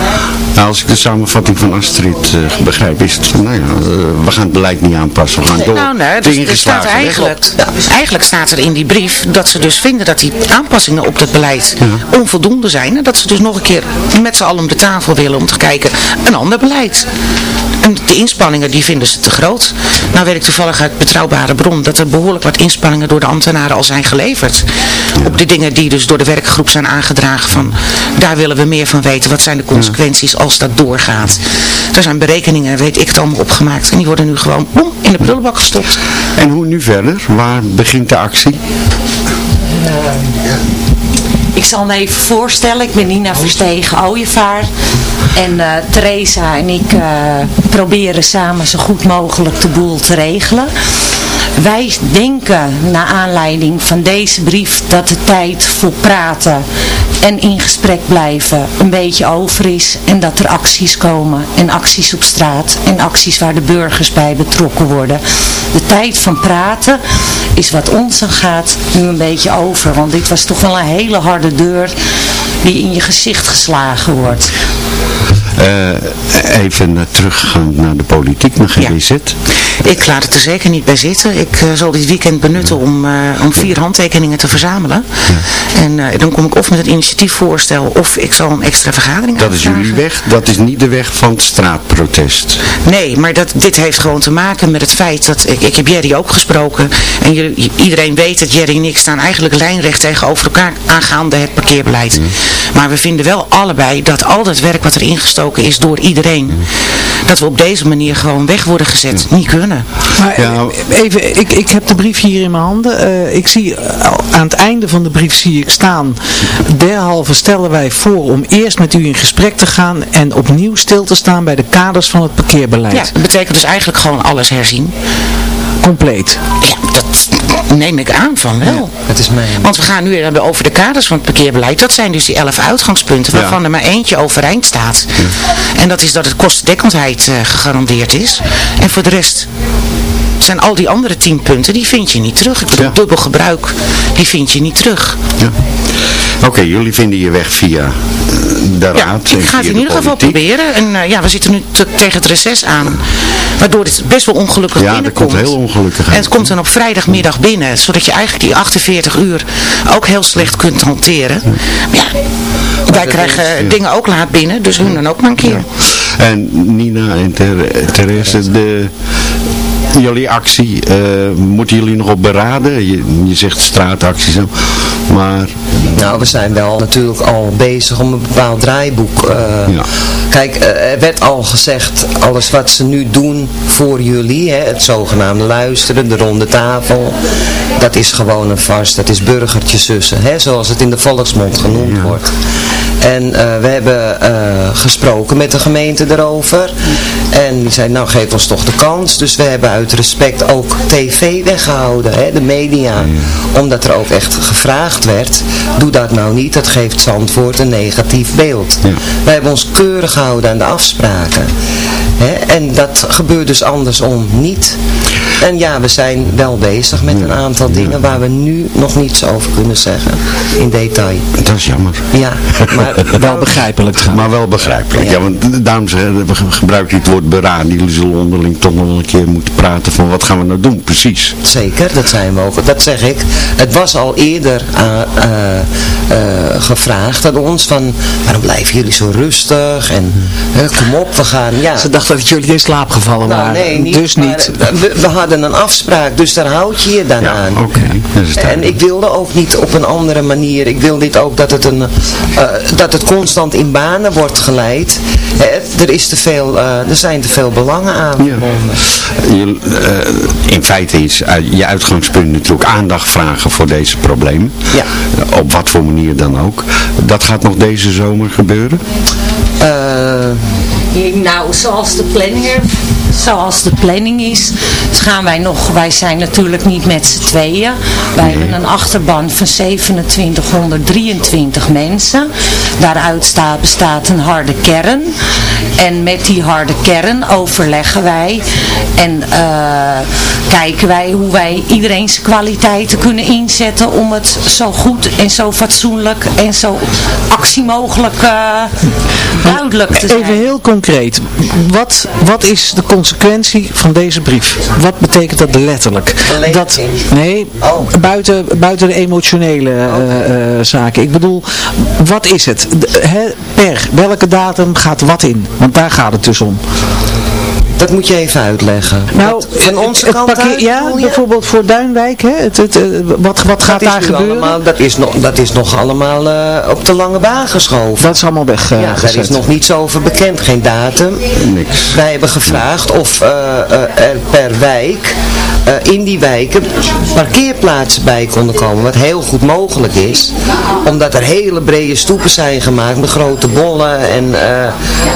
Nou, als ik de samenvatting van Astrid eh, begrijp, is het van, nou ja, eh, we gaan het beleid niet aanpassen, we gaan door. Nou, nee, de dus, ingeslagen staat eigenlijk, op. eigenlijk staat er in die brief dat ze dus vinden dat die aanpassingen op dat beleid onvoldoende zijn. En dat ze dus nog een keer met z'n allen om de tafel willen om te kijken, een ander beleid. En de inspanningen die vinden ze te groot. Nou weet ik toevallig uit betrouwbare bron dat er behoorlijk wat inspanningen door de ambtenaren al zijn geleverd. Op de dingen die dus door de werkgroep zijn aangedragen van, daar willen we meer van weten. Wat zijn de consequenties als dat doorgaat? Er zijn berekeningen, weet ik het allemaal opgemaakt. En die worden nu gewoon boem, in de prullenbak gestopt. En hoe nu verder? Waar begint de actie? Zal me even voorstellen, ik ben Nina Verstegen Ooievaar. En eh Theresa en ik eh, proberen samen zo goed mogelijk de boel te regelen. Wij denken, naar aanleiding van deze brief, dat de tijd voor praten en in gesprek blijven een beetje over is. En dat er acties komen en acties op straat en acties waar de burgers bij betrokken worden. De tijd van praten is wat ons aan gaat nu een beetje over. Want dit was toch wel een hele harde deur die in je gezicht geslagen wordt. Eh, even naar teruggaan naar de politiek, naar GBZ. Ik laat het er zeker niet bij zitten. Ik eh, zal dit weekend benutten om, eh, om vier handtekeningen te verzamelen. En eh, dan kom ik of met een initiatiefvoorstel of ik zal een extra vergadering Dat is jullie weg, dat is niet de weg van het straatprotest. Nee, maar dat, dit heeft gewoon te maken met het feit dat, ik, ik heb Jerry ook gesproken. En jullie- iedereen weet dat Jerry en ik staan eigenlijk lijnrecht tegenover elkaar aangaande het parkeerbeleid. Maar we vinden wel allebei dat al dat werk wat er ingestoken is door iedereen, dat we op deze manier gewoon weg worden gezet. Niet kunnen. Maar even, ik, ik heb de brief hier in mijn handen. Eh, ik zie eh, aan het einde van de brief zie ik staan. Derhalve stellen wij voor om eerst met u in gesprek te gaan en opnieuw stil te staan bij de kaders van het parkeerbeleid. Ja, dat betekent dus eigenlijk gewoon alles herzien. Compleet. Ja, dat neem ik aan van wel. Het is mijn... Want we gaan nu hebben over de kaders van het parkeerbeleid. Dat zijn dus die elf uitgangspunten waarvan er maar eentje overeind staat. En dat is dat het kostendekkendheid eh, gegarandeerd is. En voor de rest zijn al die andere tien punten, die vind je niet terug. Ik bedoel, dubbel gebruik, die vind je niet terug. Oké, jullie vinden je weg via eh, de raad en Ik ga het in de ieder geval proberen. En eh, ja, we zitten nu te- tegen het reces aan. Waardoor het best wel ongelukkig Ja, dat binnenkomt. komt heel ongelukkig En het komt dan op vrijdagmiddag binnen. Zodat je eigenlijk die 48 uur ook heel slecht kunt hanteren. Maar ja, wij krijgen dingen ook laat binnen. Dus hun dan ook maar een keer. En Nina en Ter Therese, de, jullie actie, eh, moeten jullie nog op beraden? Je, je zegt straatactie zo, maar... Nou, we zijn wel natuurlijk al bezig om een bepaald draaiboek. eh, Kijk, eh, er werd al gezegd, alles wat ze nu doen voor jullie, hè, het zogenaamde luisteren, de ronde tafel, dat is gewoon een vast, dat is burgertjesussen, hè, zoals het in de volksmond genoemd wordt. En eh, we hebben eh, gesproken met de gemeente erover. En die zei, nou geef ons toch de kans. Dus we hebben uit respect ook tv weggehouden, hè, de media. Omdat er ook echt gevraagd werd, doe dat nou niet. Dat geeft Zandvoort een negatief beeld. Wij hebben ons keurig gehouden aan de afspraken. Hè, en dat gebeurt dus andersom niet. En ja, we zijn wel bezig met een aantal dingen waar we nu nog niets over kunnen zeggen. In detail. Dat is jammer. Ja, maar wel begrijpelijk Maar wel begrijpelijk, ja, want daarom zeggen we gebruiken het woord beraden. Jullie zullen onderling toch nog wel een keer moeten praten van wat gaan we nou doen, precies. Zeker, dat zijn we ook. Dat zeg ik. Het was al eerder eh, eh, eh, gevraagd aan ons van waarom blijven jullie zo rustig en kom op, we gaan. Ja. Ze dachten dat jullie in slaap gevallen Nou, waren. nee, niet, dus maar, niet. eh, We, we hadden een afspraak, dus daar houd je je dan aan. Oké, En ik wilde ook niet op een andere manier. Ik wil dit ook dat het, een, eh, dat het constant in banen wordt geleid. Hè, er, is te veel, eh, er zijn te veel belangen aan. Je, in feite is je uitgangspunt natuurlijk aandacht vragen voor deze problemen. Ja. Op wat voor manier dan ook. Dat gaat nog deze zomer gebeuren? Eh, Nou, zoals de planning zoals de planning is, dus gaan wij nog, wij zijn natuurlijk niet met z'n tweeën. Wij hebben een achterban van 2723 mensen. Daaruit staat, bestaat een harde kern. En met die harde kern overleggen wij en eh, kijken wij hoe wij iedereen zijn kwaliteiten kunnen inzetten om het zo goed en zo fatsoenlijk en zo actiemogelijk uh, duidelijk te zijn. Even heel concreet. Wat, wat is de consequentie van deze brief? Wat betekent dat letterlijk? Dat, nee, buiten, buiten de emotionele eh, eh, zaken. Ik bedoel, wat is het? De- per welke datum gaat wat in? Want daar gaat het dus om. Dat moet je even uitleggen. Nou, Wat van onze het kant parkeer- uit, Ja, bijvoorbeeld voor Duinwijk. Hè? Het, het, eh, wat, wat gaat Dat is daar gebeuren? Allemaal, dat, is nog, dat is nog allemaal eh, op de lange baan geschoven. Dat is allemaal weg. ja, daar is nog niets over bekend. Geen datum. Niks. Wij hebben gevraagd of eh, eh, er per wijk eh, in die wijken parkeerplaatsen bij konden komen. Wat heel goed mogelijk is. Omdat er hele brede stoepen zijn gemaakt met grote bollen. En eh,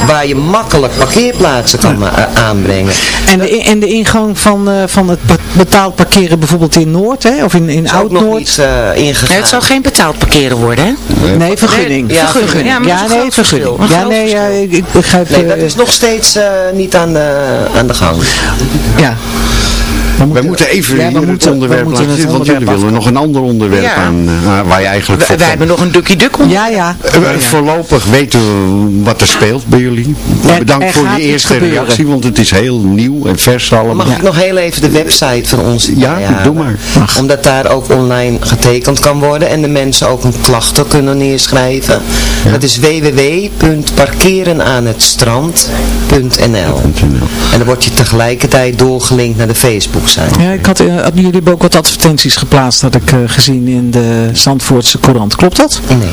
waar je makkelijk parkeerplaatsen kan eh, aanbrengen. En de, en de ingang van, eh, van het betaald parkeren bijvoorbeeld in Noord, hè? of in, in Oud-Noord? eh, ingegaan. het zal geen betaald parkeren worden, hè? Nee, vergunning. Ja, vergunning. vergunning. Ja, maar Ja, dat is een nee, vergunning. verschil. Ja, nee, ja, ik, ik begrijp... Nee, dat eh, is nog steeds eh, niet aan de, aan de gang. Ja. Wij moeten even Ja, we hier het moeten- we onderwerp laten het zitten, want jullie willen nog een ander onderwerp Ja. aan, eh, waar je eigenlijk Wij, voor wij hebben nog een Ducky Duck onder. Ja, ja. Eh, Voorlopig weten we wat er speelt bij jullie. Er- Bedankt er voor iets eerste reactie, want het is heel nieuw en vers allemaal. Mag ik nog heel even de website van ons Ja, bijhalen? doe maar. Omdat daar ook online getekend kan worden en de mensen ook een klacht kunnen neerschrijven. Dat is www.parkerenaanhetstrand.nl En dan word je tegelijkertijd doorgelinkt naar de Facebook-site. Ja, ik had, eh, hadden jullie hebben ook wat advertenties geplaatst, had ik eh, gezien in de Zandvoortse Courant. Klopt dat? Nee.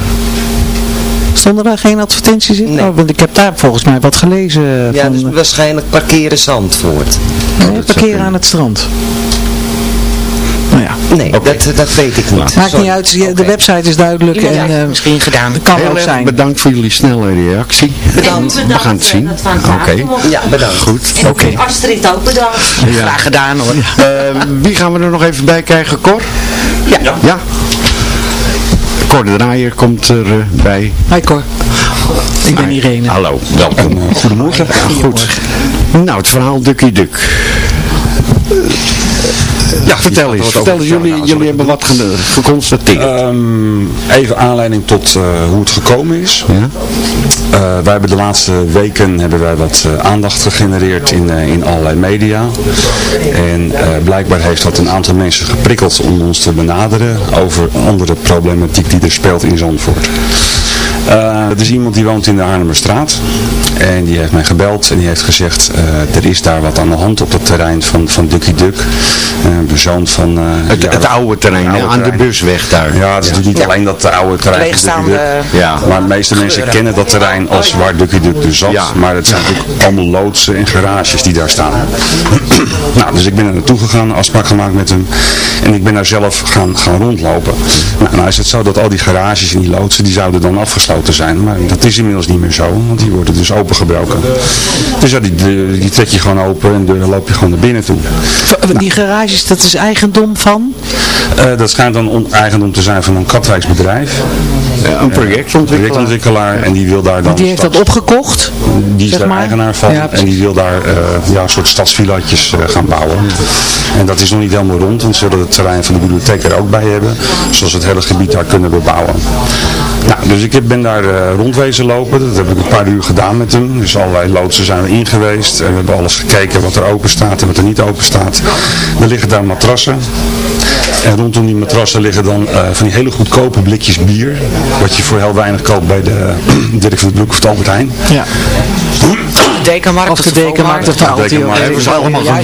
Stonden daar geen advertenties in? Nee. Oh, want ik heb daar volgens mij wat gelezen eh, Ja, van dus waarschijnlijk parkeren Zandvoort. eh, parkeren aan het strand. Ja, Nee, dat, dat weet ik niet. maakt Sorry. niet uit. Ja, De website is duidelijk en eh, misschien gedaan. het kan ook zijn. bedankt voor jullie snelle reactie. Bedankt, we gaan het zien. dat aan Oké. Ja, bedankt. goed. En Oké. Astrid ook bedankt. Graag gedaan hoor. Eh, wie gaan we er nog even bij krijgen, Cor? Ja. Ja. Cor de Draaier komt erbij. Hi Cor. Ik ben Irene. Hallo, welkom. Goedemorgen. goed. Nou, het verhaal Ducky Duck. Ja, vertel eens. Vertel eens, jullie, jullie hebben wat ge- geconstateerd. Ehm, even aanleiding tot eh, hoe het gekomen is. ja? Eh, wij hebben de laatste weken hebben wij wat eh, aandacht gegenereerd in, eh, in allerlei media. En eh, blijkbaar heeft dat een aantal mensen geprikkeld om ons te benaderen over andere problematiek die er speelt in Zandvoort. Eh, dat is iemand die woont in de Arnhemmerstraat. En die heeft mij gebeld en die heeft gezegd, eh, er is daar wat aan de hand op het terrein van, van Ducky Duck. Een zoon van... eh, Het, ja, het oude terrein, oude aan de busweg daar. Ja, het is natuurlijk niet alleen dat oude terrein van Ducky Duck. Ja. Maar de meeste mensen kennen dat terrein als waar Ducky Duck dus zat. Ja. Maar het zijn natuurlijk allemaal loodsen en garages die daar staan. nou, dus ik ben er naartoe gegaan, afspraak gemaakt met hem. En ik ben daar zelf gaan, gaan rondlopen. Nou, nou is het zo dat al die garages en die loodsen, die zouden dan afgesloten zijn. Maar dat is inmiddels niet meer zo, want die worden dus opengebroken. Dus ja, die, die, die trek je gewoon open en dan loop je gewoon naar binnen toe. Die garages, dat is eigendom van? Eh, dat schijnt dan on- eigendom te zijn van een Katwijksbedrijf. Ja, een projectontwikkelaar. projectontwikkelaar en die wil daar dan... Die heeft dat opgekocht? Die is daar maar. eigenaar van Ja, en die wil daar eh, ja, een soort stadsvillaatjes eh, gaan bouwen. En dat is nog niet helemaal rond, want ze willen het terrein van de bibliotheek er ook bij hebben. Zoals het hele gebied daar kunnen bebouwen. Nou, dus ik heb- ben daar eh, rondwezen lopen. Dat heb ik een paar uur gedaan met hem. Dus allerlei loodsen zijn in geweest. En we hebben alles gekeken wat er open staat en wat er niet open staat. Er liggen daar matrassen. En rondom die matrassen liggen dan eh, van die hele goedkope blikjes bier. Wat je voor heel weinig koopt bij de Dirk van de Broek of het Albert Heijn. Ja. Dekenmarkt Of de dekenmarkt of de Altio. Dekenmarkt. Ja, ze allemaal dan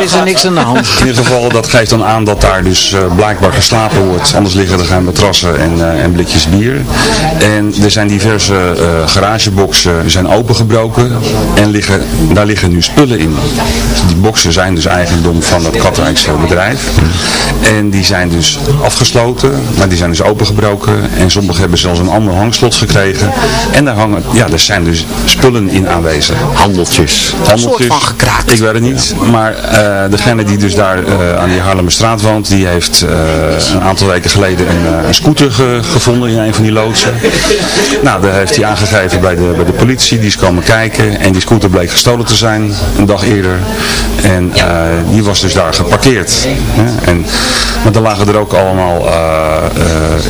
is er niks aan de hand. In ieder geval, dat geeft dan aan dat daar dus eh, blijkbaar geslapen wordt. Anders liggen er geen matrassen en, eh, en blikjes bier. En er zijn diverse eh, garageboxen zijn opengebroken. En liggen, daar liggen nu spullen in. Dus die boxen zijn dus eigendom van dat Katwijkse bedrijf. En die zijn dus afgesloten, maar die zijn dus opengebroken. En sommigen hebben zelfs een ander hangslot gekregen. En daar hangen, ja, er zijn dus spullen in aanwezig. Handeltjes. Handeltjes. Ik weet het niet. Maar eh, degene die dus daar eh, aan die Haarlemmerstraat woont, die heeft eh, een aantal weken geleden een, een scooter ge- gevonden in een van die loodsen. Nou, daar heeft hij aangegeven bij de, bij de politie. Die is komen kijken en die scooter bleek gestolen te zijn een dag eerder. En die was dus daar geparkeerd. Hè. En, maar dan lagen er ook allemaal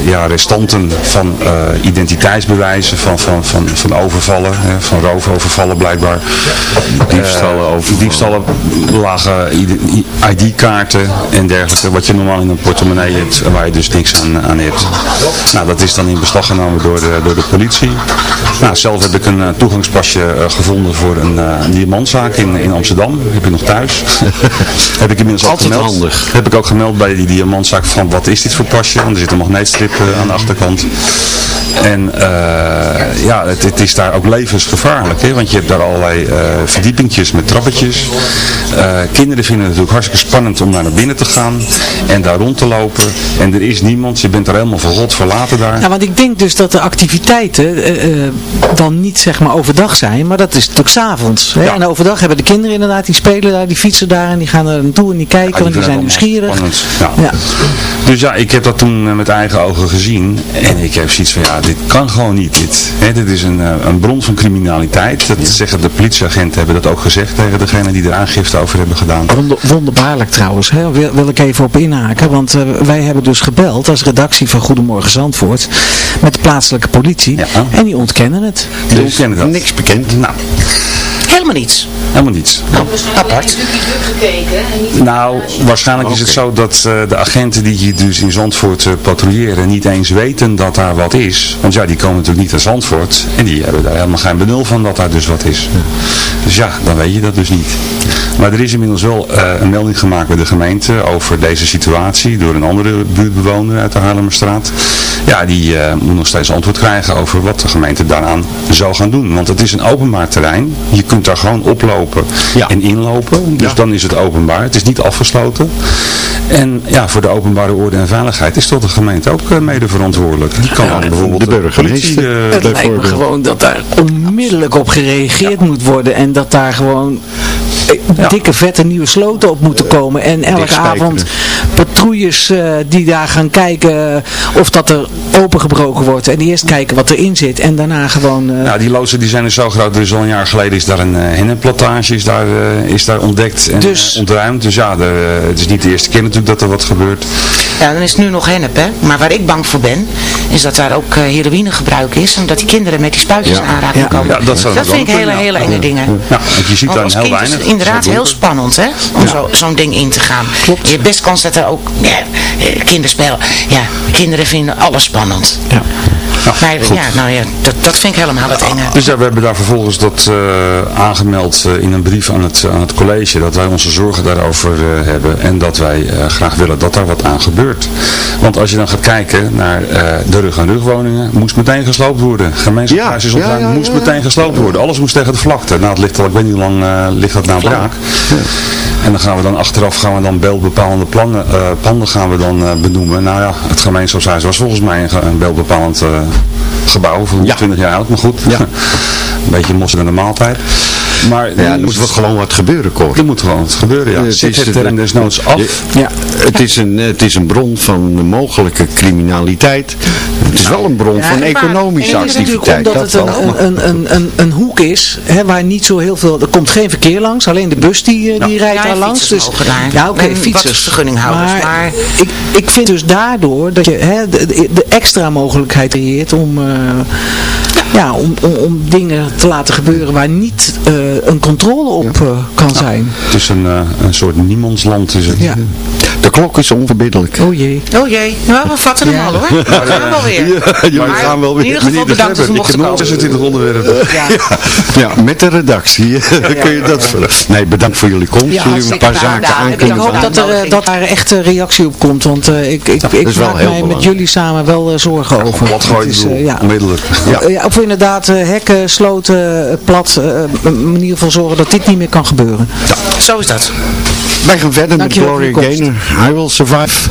ja, restanten van identiteitsbewijzen, van, van, van, van overvallen, hè, van roofovervallen blijkbaar. Diefstallen, overvallen. Diefstallen lagen ID-kaarten en dergelijke, wat je normaal in een portemonnee hebt, waar je dus niks aan, aan hebt. Nou, dat is dan in beslag genomen door de, door de politie. Nou, zelf heb ik een eh, toegangspasje eh, gevonden voor een, eh, een diamantzaak in, in Amsterdam. Heb ik nog thuis. heb ik inmiddels ook Altijd gemeld. handig. Heb ik ook gemeld bij die diamantzaak van wat is dit voor pasje? Want er zit een magneetstrip eh, aan de achterkant. En eh, ja, het, het is daar ook levensgevaarlijk. Hè? Want je hebt daar allerlei eh verdiepingjes met trappetjes. Eh, kinderen vinden het natuurlijk hartstikke spannend om naar binnen te gaan. En daar rond te lopen. En er is niemand. Je bent er helemaal verrot verlaten daar. Ja, want ik denk dus dat de activiteiten eh, dan niet zeg maar overdag zijn, maar dat is natuurlijk s'avonds. hè. En overdag hebben de kinderen inderdaad, die spelen daar, die fietsen daar en die gaan er naartoe en die kijken, want die zijn nieuwsgierig. Ja. Ja. Dus ja, ik heb dat toen met eigen ogen gezien. En ik heb zoiets van, ja, dit kan gewoon niet. Dit, hè, dit is een, een bron van criminaliteit. Dat zeggen de politieagenten, hebben dat ook gezegd tegen degene die er aangifte over hebben gedaan. Wonder- wonderbaarlijk trouwens, hè? Wil, wil ik even op inhaken, want eh, wij hebben dus gebeld als redactie van Goedemorgen Zandvoort met de plaatselijke politie en die ontkennen het. Die ontkennen dat. Niks bekend. Nou, Helemaal niets. Helemaal niets. Apart. Nou, waarschijnlijk is het zo dat eh, de agenten die hier dus in Zandvoort eh, patrouilleren niet eens weten dat daar wat is. Want ja, die komen natuurlijk niet uit Zandvoort en die hebben daar helemaal geen benul van dat daar dus wat is. Dus ja, dan weet je dat dus niet. Maar er is inmiddels wel eh, een melding gemaakt bij de gemeente over deze situatie door een andere buurtbewoner uit de Haarlemmerstraat. Ja, die eh, moet nog steeds antwoord krijgen over wat de gemeente daaraan zou gaan doen. Want het is een openbaar terrein. Je kunt daar gewoon oplopen en inlopen. Dus dan is het openbaar. Het is niet afgesloten. En ja, voor de openbare orde en veiligheid is toch de gemeente ook eh, mede verantwoordelijk. Die kan bijvoorbeeld de de burgemeester, politie, eh, Het lijkt me gewoon dat daar onmiddellijk op gereageerd moet worden en dat daar gewoon dikke vette nieuwe sloten op moeten komen en elke avond patrouilles eh, die daar gaan kijken of dat er opengebroken wordt en eerst kijken wat erin zit en daarna gewoon eh, Ja, die loodsen die zijn dus zo groot. Er is al een jaar geleden is daar een uh, hennenplantage is daar, eh, is daar ontdekt en Dus- eh, ontruimd. Dus ja, de, eh, het is niet de eerste keer natuurlijk dat er wat gebeurt. Ja, dan is het nu nog hennep, hè. Maar waar ik bang voor ben, is dat daar ook eh, heroïnegebruik is. En dat die kinderen met die spuitjes Ja. Ja. komen. Ja, dat vind ik hele, hele enge dingen. Ja, want je ziet daar als heel weinig. het inderdaad is heel donker. spannend, hè. Om zo- zo'n ding in te gaan. Klopt. Je hebt best kans dat er ook ja, eh, kinderspel. Ja, kinderen vinden alles spannend. Ja. Maar ja, nou ja, dat, dat vind ik helemaal het enge. Dus ja, we hebben daar vervolgens dat eh, aangemeld eh, in een brief aan het, aan het college. Dat wij onze zorgen daarover eh, hebben. En dat wij eh, graag willen dat daar wat aan gebeurt. Want als je dan gaat kijken naar eh, de rug-aan-rug woningen. Moest meteen gesloopt worden. Gemeenschapshuis is Ja, ja, ja, moest ja. meteen gesloopt worden. Alles moest tegen de vlakte. Nou, het ligt al, ik weet niet hoe lang eh, ligt dat nou braak. En dan gaan we dan achteraf gaan we dan beeldbepalende plannen, eh, panden gaan we dan eh, benoemen. Nou ja, het gemeenschapshuis was volgens mij een, een beeldbepalend gebouw van 20 jaar oud, maar goed. een beetje mossen in de maaltijd. Maar Ja, er moet wel gewoon wat gebeuren, Cor. Er moet gewoon wat gebeuren, ja. Het Zet is het het- terrein desnoods af. Ja. Het, is een, het is een bron van mogelijke criminaliteit. Het is wel een bron van economische en het is natuurlijk activiteit. omdat het dat een, wel. een, een, een, een, een hoek is hè, waar niet zo heel veel, er komt geen verkeer langs, alleen de bus die, eh, die rijdt Ja, daar langs. daar. ja, oké, En wat fietsers. vergunninghouders, maar- ik, ik vind dus daardoor dat je hè, de, de- de extra mogelijkheid creëert om, eh, ja, om, om, om dingen te laten gebeuren waar niet eh, een controle op eh, kan zijn. Het is een, eh, een soort niemandsland is het. Ja. De klok is onverbiddelijk. Oh jee. Oh jee, nou, we vatten hem al hoor. We gaan wel weer. Ja, jullie Maar gaan wel weer. In ieder geval bedankt dat we mochten komen. 26 onderwerpen. Ja. Ja, met de redactie kun je dat vullen. Nee, bedankt voor jullie komst. Ja, jullie hebben een paar zaken aan. Ik kunnen hoop dat er, dat daar echt een reactie op komt, want eh, ik, ik, ik maak mij met jullie samen wel zorgen over. Wat gooi Het je onmiddellijk. Ja. Ja, inderdaad eh, hekken, sloten, eh, plat, eh, in ieder geval zorgen dat dit niet meer kan gebeuren. Zo is dat. Wij gaan verder met Dankjewel voor Gloria. Gaynor. I Will Survive.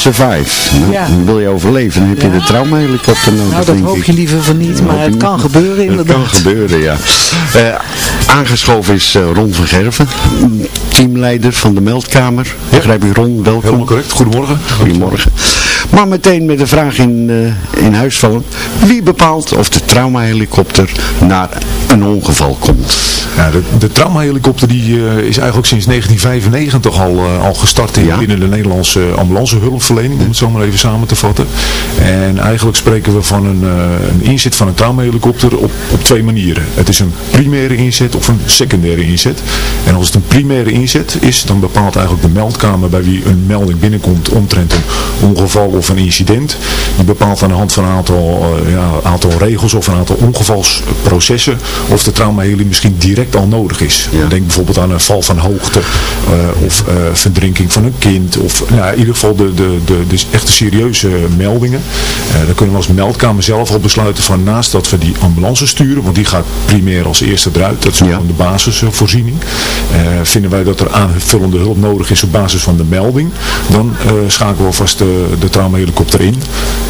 Survive. Nou, Ja. Wil je overleven, dan heb je de traumahelikopter nodig, Nou, dat denk hoop ik. je liever van niet, maar het kan gebeuren Het inderdaad. kan gebeuren, ja. Eh, aangeschoven is eh, Ron van Gerven, teamleider van de meldkamer. Begrijp je Ron, welkom. Helemaal correct. Goedemorgen. Goedemorgen. Maar meteen met de vraag in, eh, in huis vallen. Wie bepaalt of de traumahelikopter naar een ongeval komt? Ja, de, de traumahelikopter die, eh, is eigenlijk sinds 1995 al, eh, al gestart in, binnen de Nederlandse ambulancehulpverlening, om het zo maar even samen te vatten. En eigenlijk spreken we van een, een inzet van een traumahelikopter op, op twee manieren. Het is een primaire inzet of een secundaire inzet. En als het een primaire inzet is, dan bepaalt eigenlijk de meldkamer bij wie een melding binnenkomt omtrent een ongeval of een incident. Die bepaalt aan de hand van een aantal, eh, ja, aantal regels of een aantal ongevalsprocessen of de traumaheli misschien direct al nodig is. Denk bijvoorbeeld aan een val van hoogte eh, of eh, verdrinking van een kind of nou, in ieder geval de, de, de, de echte serieuze meldingen. Dan kunnen we als meldkamer zelf al besluiten van naast dat we die ambulance sturen, want die gaat primair als eerste eruit, dat is gewoon de basisvoorziening. Vinden wij dat er aanvullende hulp nodig is op basis van de melding, dan schakelen we vast de, de traumahelikopter in.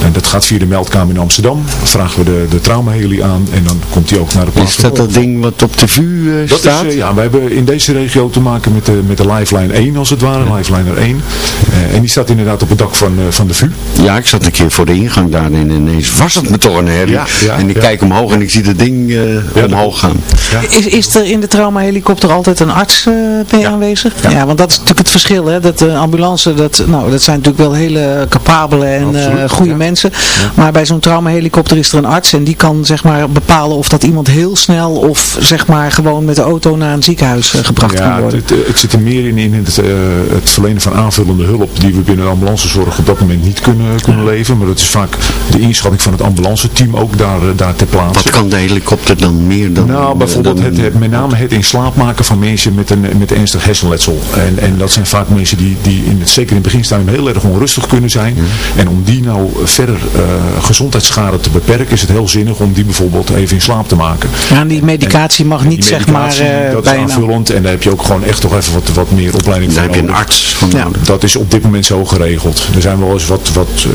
En dat gaat via de meldkamer in Amsterdam. Dan vragen we de, de traumaheli aan en dan komt die ook naar de plaats. Is dat dat ding wat op de VU eh, Dat staat? is, eh, ja, we hebben in deze regio te maken met de, met de Lifeline 1 als het ware, Lifeliner 1. Eh, en die staat inderdaad op het dak van, van de VU. Ja, ik zat een keer voor de ingang daar en ineens was het me toch een herrie. Ja, ja, en ik ja. kijk omhoog en ik zie dat ding eh, omhoog gaan. Is, is er in de traumahelikopter altijd een arts bij aanwezig? Ja. want dat is natuurlijk het verschil. Hè? Dat de ambulance, dat, nou, dat zijn natuurlijk wel hele capabele en eh, goede mensen. Maar bij zo'n traumahelikopter is er een arts en die kan zeg maar bepalen of dat iemand heel snel of zeg maar gewoon met de auto naar een ziekenhuis eh, gebracht Ja, kan worden. het, het zit er meer in, in het, eh, het verlenen van aanvullende hulp die we binnen de ambulancezorg op dat moment niet kunnen, kunnen leveren. Maar dat is vaak de inschatting van het ambulanceteam ook daar, daar ter plaatse. Wat kan de helikopter dan meer dan... Nou, bijvoorbeeld dan- het, het- met name het in slaap maken van mensen met een met ernstig hersenletsel. En, en dat zijn vaak mensen die, die in het, zeker in het beginstadium heel erg onrustig kunnen zijn. En om die nou verder eh, gezondheidsschade te beperken is het heel zinnig om die bijvoorbeeld even in slaap te maken. Ja, en die medicatie mag niet zeg maar eh, dat bij is een aanvullend en daar heb je ook gewoon echt toch even wat, wat meer opleiding voor heb je een arts van ja, nodig. Dat is op dit moment zo geregeld. Er zijn wel eens wat, wat eh,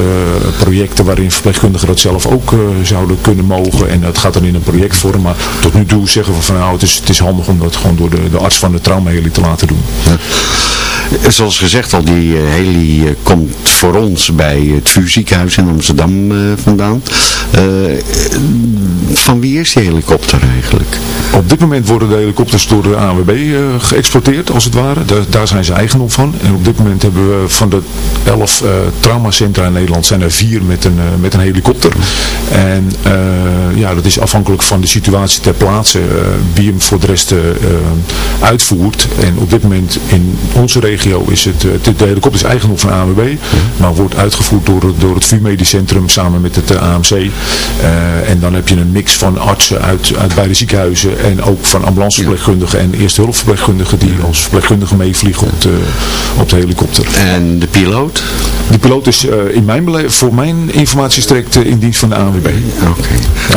projecten waarin verpleegkundigen dat zelf ook eh, zouden kunnen mogen en dat gaat dan in een projectvorm. Maar tot nu toe zeggen we van nou het is, het is handig om dat gewoon door de, de arts van de traumaheli te laten doen. Eh, Zoals gezegd al, die eh, heli eh, komt voor ons bij het VU ziekenhuis in Amsterdam eh, vandaan. Eh, van wie is die helikopter eigenlijk? Op dit moment worden de helikopters door de ANWB eh, geëxporteerd, als het ware. Daar, daar zijn ze eigendom van. En op dit moment hebben we van de elf traumacentra in Nederland zijn er vier met een, met een helikopter. En ja, dat is afhankelijk van de situatie ter plaatse wie hem voor de rest uitvoert. En op dit moment in onze regio is het, de helikopter is eigendom van ANWB, maar wordt uitgevoerd door, het- door het VU Medisch Centrum samen met het eh, AMC. Eh, en dan heb je een mix van artsen uit, uit beide ziekenhuizen en ook van ambulanceverpleegkundigen en eerste hulpverpleegkundigen die als verpleegkundige meevliegen op de, op de helikopter. En de piloot? De piloot is eh, in mijn voor mijn informatie strekt in dienst van de ANWB.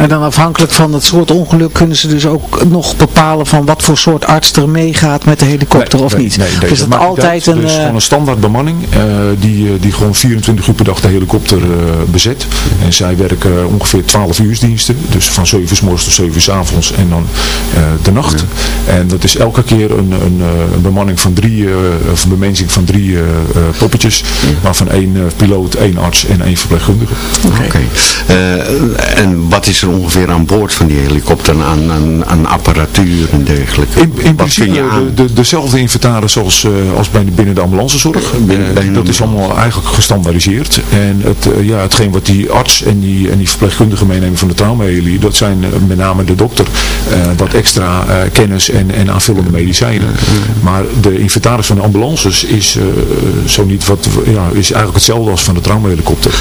En dan afhankelijk van het soort ongeluk kunnen ze dus ook nog bepalen van wat voor soort arts er meegaat met de helikopter of Nee, niet. nee, nee, dus dat dat altijd uit. een... Is eh, gewoon een standaard bemanning eh, die, eh, die gewoon 24 uur per dag de helikopter eh, bezet. En zij werken ongeveer 12 uursdiensten. Dus van 7 uur s morgens tot 7 uur s avonds en dan eh, de nacht. En dat is elke keer een, een, eh, een bemanning van drie, eh, of een bemensing van drie eh, eh, poppetjes. Waarvan één eh, piloot, één arts en één verpleegkundige. Oké. Eh, en wat is er ongeveer aan boord van die helikopter aan, aan, aan apparatuur en dergelijke? In, principe aan? de, de, dezelfde inventaris als, eh, als bij, binnen de ambulancezorg. Dat is allemaal eigenlijk gestandaardiseerd. En het, ja, hetgeen wat die arts en die, en die verpleegkundige meenemen van de traumaheli, dat zijn met name de dokter eh, wat extra eh, kennis en, en aanvullende medicijnen. Maar de inventaris van de ambulances is, eh, zo niet wat, ja, is eigenlijk hetzelfde als van de traumahelikopter.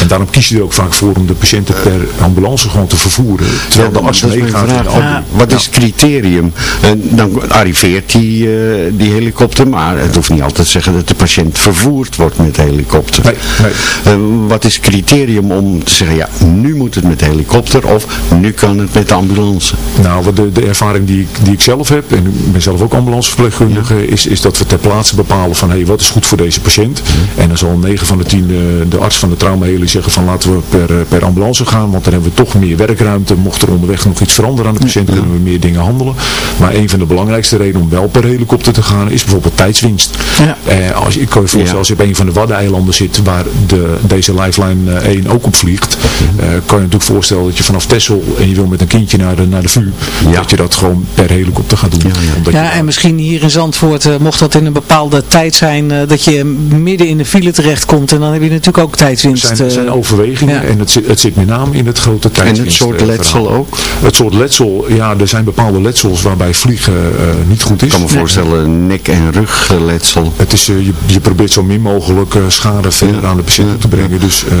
En daarom kies je er ook vaak voor om de patiënten per ambulance gewoon te vervoeren. Terwijl de arts meegaat in de Ja, Wat is het criterium? Eh, dan arriveert die, eh, die helikopter, maar het hoeft niet altijd te zeggen dat de patiënt vervoerd wordt met de helikopter. Eh, wat is het criterium om te zeggen, ja, nu moet het met de helikopter of nu kan het met de ambulance? Nou, wat de, de ervaring die ik, die ik zelf heb, en ik ben zelf ook ambulanceverpleegkundige, is, is dat we ter plaatse bepalen van, hé, wat is goed voor deze patiënt? En dan zal wel 9 van de 10 de, de arts van de traumaheli zeggen van laten we per, eh, per ambulance gaan, want dan hebben we toch meer werkruimte. Mocht er onderweg nog iets veranderen aan de patiënt, kunnen we meer dingen handelen. Maar een van de belangrijkste redenen om wel per helikopter te gaan is bijvoorbeeld tijdswinst. Eh, als, ik kan je voorstellen, als je op een van de Waddeneilanden zit waar de, deze Lifeline eh, 1 ook op vliegt, eh, kan je natuurlijk voorstellen dat je vanaf Texel en je wil met een kindje naar de, naar de VU, dat je dat gewoon per helikopter gaat doen. Omdat Ja, en misschien hier in Zandvoort, eh, mocht dat in een bepaalde tijd zijn, eh, dat je midden in de file terechtkomt. En dan heb je natuurlijk ook tijdswinst. zijn, zijn eh, overwegingen en het zit, het zit met name in het grote tijdswinst. En het soort eh, letsel ook? Het soort letsel, ja, er zijn bepaalde letsels waarbij vliegen eh, niet goed is. Ik kan me voorstellen, nek- en rugletsel. Het is, je, je probeert zo min mogelijk eh, schade verder aan de patiënt te brengen. Dus eh,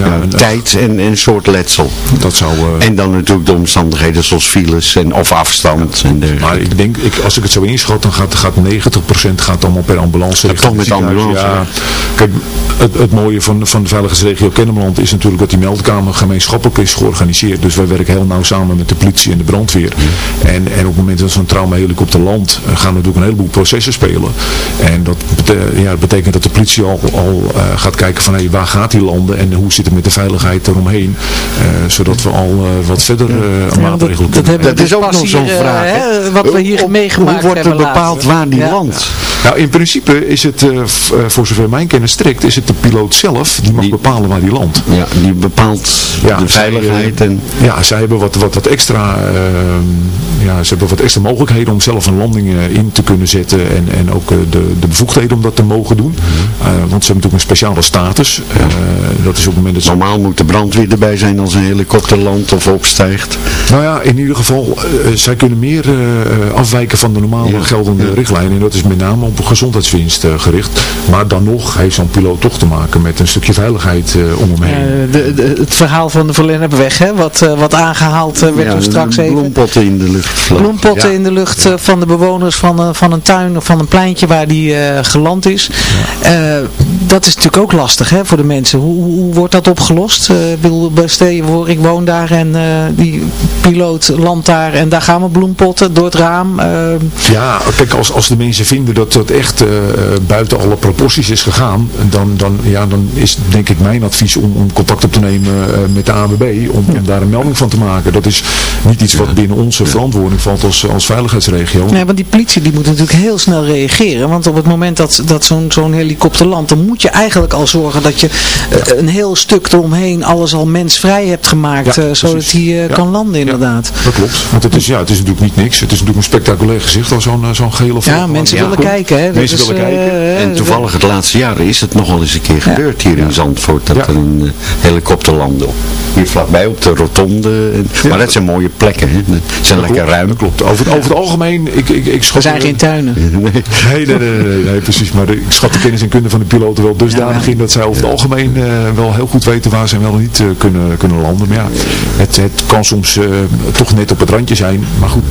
ja, Ja, een- tijd en een soort letsel. Dat zou... en dan natuurlijk de omstandigheden zoals files en, of afstand. En dergelijke. Maar ik denk, ik, als ik het zo inschat, dan gaat, gaat 90% gaat allemaal per ambulance. Ja, toch met ambulance, Ja, kijk, het, het mooie van, van de veiligheidsregio Kennemerland is natuurlijk dat die meldkamer gemeenschappelijk is georganiseerd. Dus wij werken heel nauw samen met de politie en de brandweer. En, en op het moment dat zo'n traumahelikopter landt, eh, gaan er natuurlijk een heleboel processen spelen. En dat, bete- ja, dat betekent dat de politie al, al eh, gaat kijken van hey, waar gaat die landen en hoe zit het met de veiligheid eromheen. eh, zodat we al eh, wat verder eh maatregelen dat kunnen hebben we Dat is ook nog zo'n vraag, hè? wat we hier meegemaakt Hoe wordt er hebben bepaald waar die Ja. landt? Nou, in principe is het, voor zover mijn kennis strikt, is het de piloot zelf die mag bepalen waar hij landt. Ja, die bepaalt Ja, de zij, veiligheid. eh, En, Ja, zij hebben wat, wat, wat extra, ehm, ja, ze hebben wat extra mogelijkheden om zelf een landing eh, in te kunnen zetten en, en ook eh, de, de bevoegdheden om dat te mogen doen. Mhm. Eh, want ze hebben natuurlijk een speciale status. Eh, dat is op het moment dat ze normaal moet de brandweer erbij zijn als een helikopter landt of opstijgt. Nou ja, in ieder geval, eh, zij kunnen meer eh, eh, afwijken van de normale geldende richtlijnen. En dat is met name op gezondheidswinst eh, gericht. Maar dan nog heeft zo'n piloot toch te maken met een stukje veiligheid eh, om hem heen. Eh, de, de- het verhaal van de Verlennepweg, hè, wat, eh, wat aangehaald eh, werd Ja, straks even. bloempotten in de lucht. Bloempotten Ja. in de lucht eh, van de bewoners van, eh, van een tuin of van een pleintje waar die eh, geland is. Eh, dat is natuurlijk ook lastig hè, voor de mensen. Hoe, hoe, hoe wordt dat opgelost? Eh, bedoel, stel je voor, ik woon daar en eh, die piloot landt daar en daar gaan we bloempotten door het raam. Ja, kijk, als, als de mensen vinden dat dat echt eh, buiten alle proporties is gegaan, dan, dan, ja, dan is denk ik mijn advies om, om contact op te nemen eh, met de ANWB, om, om daar een melding van te maken. Dat is niet iets wat binnen onze verantwoording valt als, als veiligheidsregio. Nee, want die politie die moet natuurlijk heel snel reageren. Want op het moment dat, dat zo'n zo'n helikopter landt, dan moet je eigenlijk al zorgen dat je eh, een heel stuk eromheen alles al mensvrij hebt gemaakt. Ja, eh, zodat hij eh, Ja. kan landen inderdaad. Dat klopt, want het is, ja, het is natuurlijk niet niks. Het is natuurlijk een spectaculair gezicht als zo'n zo'n gele vlog. Ja, mensen willen kijken. Hè. Mensen is, willen kijken. En toevallig het laatste jaar is het nog wel eens een keer gebeurd hier in Zandvoort. Dat er een eh, helikopter landde. Hier vlakbij op de rotonde. En- Maar dat zijn mooie plekken. Hè. Dat zijn lekker ruim. Dat klopt. Over, het- over het algemeen, ik, ik, ik schat... Er zijn geen tuinen. Nee, nee, nee, nee, nee, nee, precies. Maar ik schat de kennis en kunde van de piloten wel dusdanig in dat zij over het algemeen eh, wel heel goed weten waar ze wel niet eh, kunnen, kunnen landen. Maar ja, het, het kan soms eh, toch net op het randje zijn. Maar goed,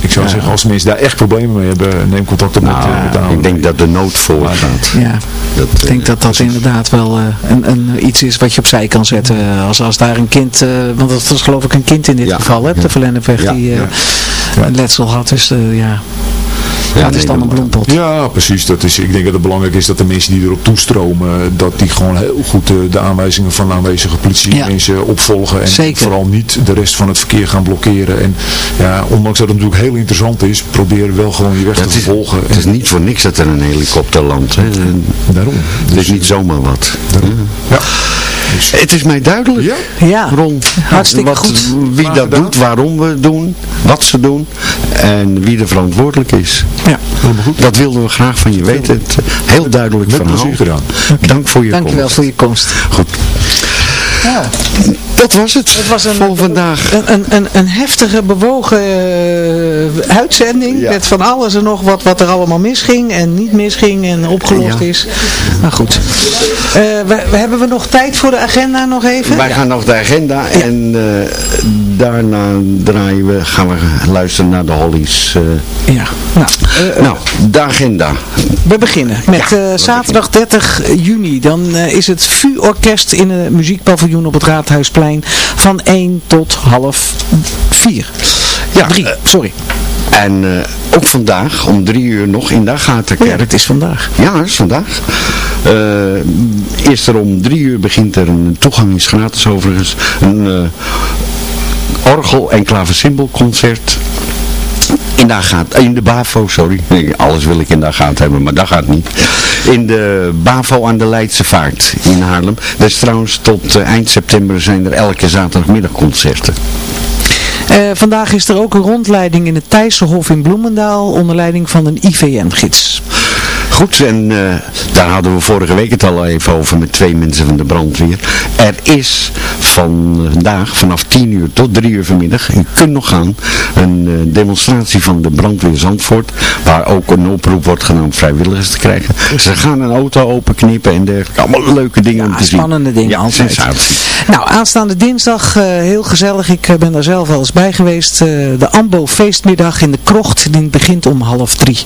ik zou zeggen, als mensen daar echt problemen mee hebben, neem contact op met, met de ANWB. Ik denk dat de nood voorgaat. Ja, ik denk dat dat inderdaad wel eh, een, een, iets is wat je opzij kan zetten. Eh, Als, als daar een kind, eh, want dat was geloof ik een kind in dit geval, hè, de Verlennepweg, die eh, een letsel had. Dus eh, ja, Ja, dat is dan een bloempot. Ja, precies. Dat is, ik denk dat het belangrijk is dat de mensen die erop toestromen, dat die gewoon heel goed de aanwijzingen van de aanwezige politiemensen opvolgen. En Zeker. vooral niet de rest van het verkeer gaan blokkeren. En ja, ondanks dat het natuurlijk heel interessant is, probeer wel gewoon je weg te vervolgen. Het is niet voor niks dat er een helikopter landt. Hè. En Daarom. Het is niet zomaar wat. Ja. Het is mij duidelijk, ja. Ron. Hartstikke wat, goed. Wie dat doet, waarom we het doen, wat ze doen en wie er verantwoordelijk is. Ja. Dat wilden we graag van je weten. Het, heel duidelijk Met verhaal. plezier gedaan. Dank voor je komst. voor je komst. Goed. Ja. Dat was het, Het was een, voor vandaag. Een, een, een, een heftige, bewogen eh, uitzending. Met van alles en nog wat, wat er allemaal misging en niet misging en opgelost Ja. is. Maar goed. Eh, we, we- hebben we nog tijd voor de agenda nog even? Wij gaan nog de agenda en eh, daarna draaien we, gaan we luisteren naar de Hollies. Ja. Nou, nou, de agenda. We beginnen met zaterdag 30 juni. Dan is het VU-orkest in het muziekpaviljoen op het Raadhuisplein van 1 tot half 4. Ja, Drie, eh, sorry. En eh, ook vandaag om drie uur nog in de Agatha-kerk. Ja, het is vandaag. Ja, het is vandaag. Uh, eerst er om drie uur begint er een toegang is gratis overigens. Een uh, orgel- en klaversymbolconcert in de gaat, in de BAVO, sorry. Alles wil ik in de gaat hebben, maar dat gaat niet. In de BAVO aan de Leidse Vaart in Haarlem. Dus trouwens tot uh, eind september zijn er elke zaterdagmiddag concerten. Uh, vandaag is er ook een rondleiding in het Thijssenhof in Bloemendaal onder leiding van een IVN-gids. Goed, en uh, daar hadden we vorige week het al even over met twee mensen van de brandweer. Er is vandaag vanaf 10 uur tot 3 uur vanmiddag, u kunt nog gaan, een uh, demonstratie van de brandweer Zandvoort, waar ook een oproep wordt gedaan om vrijwilligers te krijgen. Ze gaan een auto openknippen en dergelijke. Allemaal leuke dingen ja, om te spannende zien. dingen ja, sensatie. Nou, aanstaande dinsdag, uh, heel gezellig, ik ben daar zelf wel eens bij geweest, de Ambo feestmiddag in de Krocht, die begint om half drie.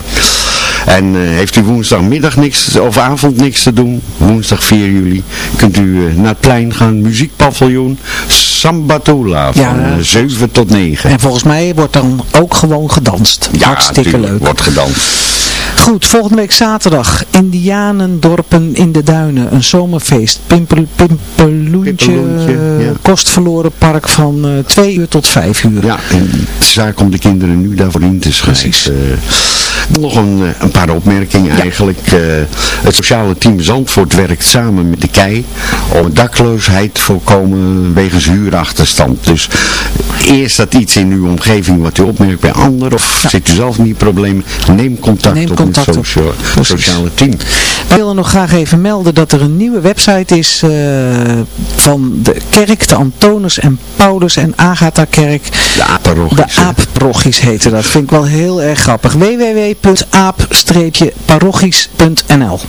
En uh, heeft u woensdagmiddag niks of avond niks te doen, woensdag 4 juli, kunt u uh, naar het plein gaan, muziekpaviljoen, Sambatula van Ja. uh, 7 tot 9. En volgens mij wordt dan ook gewoon gedanst. Ja, Hartstikke leuk. wordt gedanst. Goed, volgende week zaterdag. Indianendorpen in de Duinen. Een zomerfeest. Pimpel, pimpeloentje. Pimpeloentje, ja. Kostverloren park van 2 uur tot 5 uur. Ja, en het is zaak om de kinderen nu daarvoor in te schrijven. Uh, nog een, uh, een paar opmerkingen eigenlijk. Uh, het sociale team Zandvoort werkt samen met de KEI om dakloosheid te voorkomen wegens huurachterstand. Dus eerst dat iets in uw omgeving wat u opmerkt bij anderen of zit u zelf niet in problemen, neem contact Neem op contact met het socia sociale team. We willen nog graag even melden dat er een nieuwe website is uh, van de kerk, de Antonus en Paulus en Agatha kerk. De aapparochies. De heette dat. Vind ik wel heel erg grappig. www.aap-parochies.nl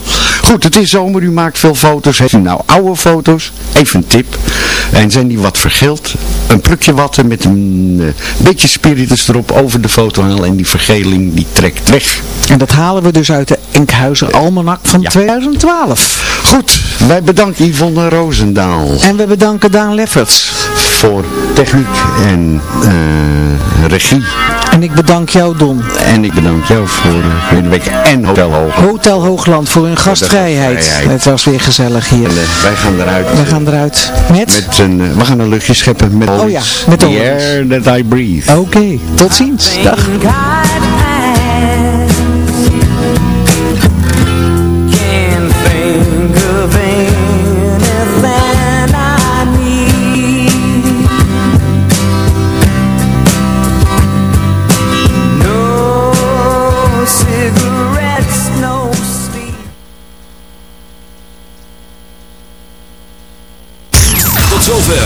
Goed, het is zomer, u maakt veel foto's. Heeft u nou oude foto's? Even een tip. En zijn die wat vergeeld? Een plukje watten met een uh, beetje spiritus erop over de foto halen en die vergeling die trekt weg. En dat halen we dus uit de Enkhuizer Almanak van ja. 2012. Goed, wij bedanken Yvonne Roosendaal. En we bedanken Daan Lefferts. Voor techniek en uh, regie. En ik bedank jou Don. En ik bedank jou voor uh, de week en Hotel Hoogland. Hotel Hoogland voor hun gastvrijheid. gastvrijheid. Het was weer gezellig hier. En, uh, wij gaan eruit. Wij gaan eruit. Met? met een, we gaan een luchtje scheppen met Oh ja, met The air that I breathe. Oké, okay, tot ziens. Dag.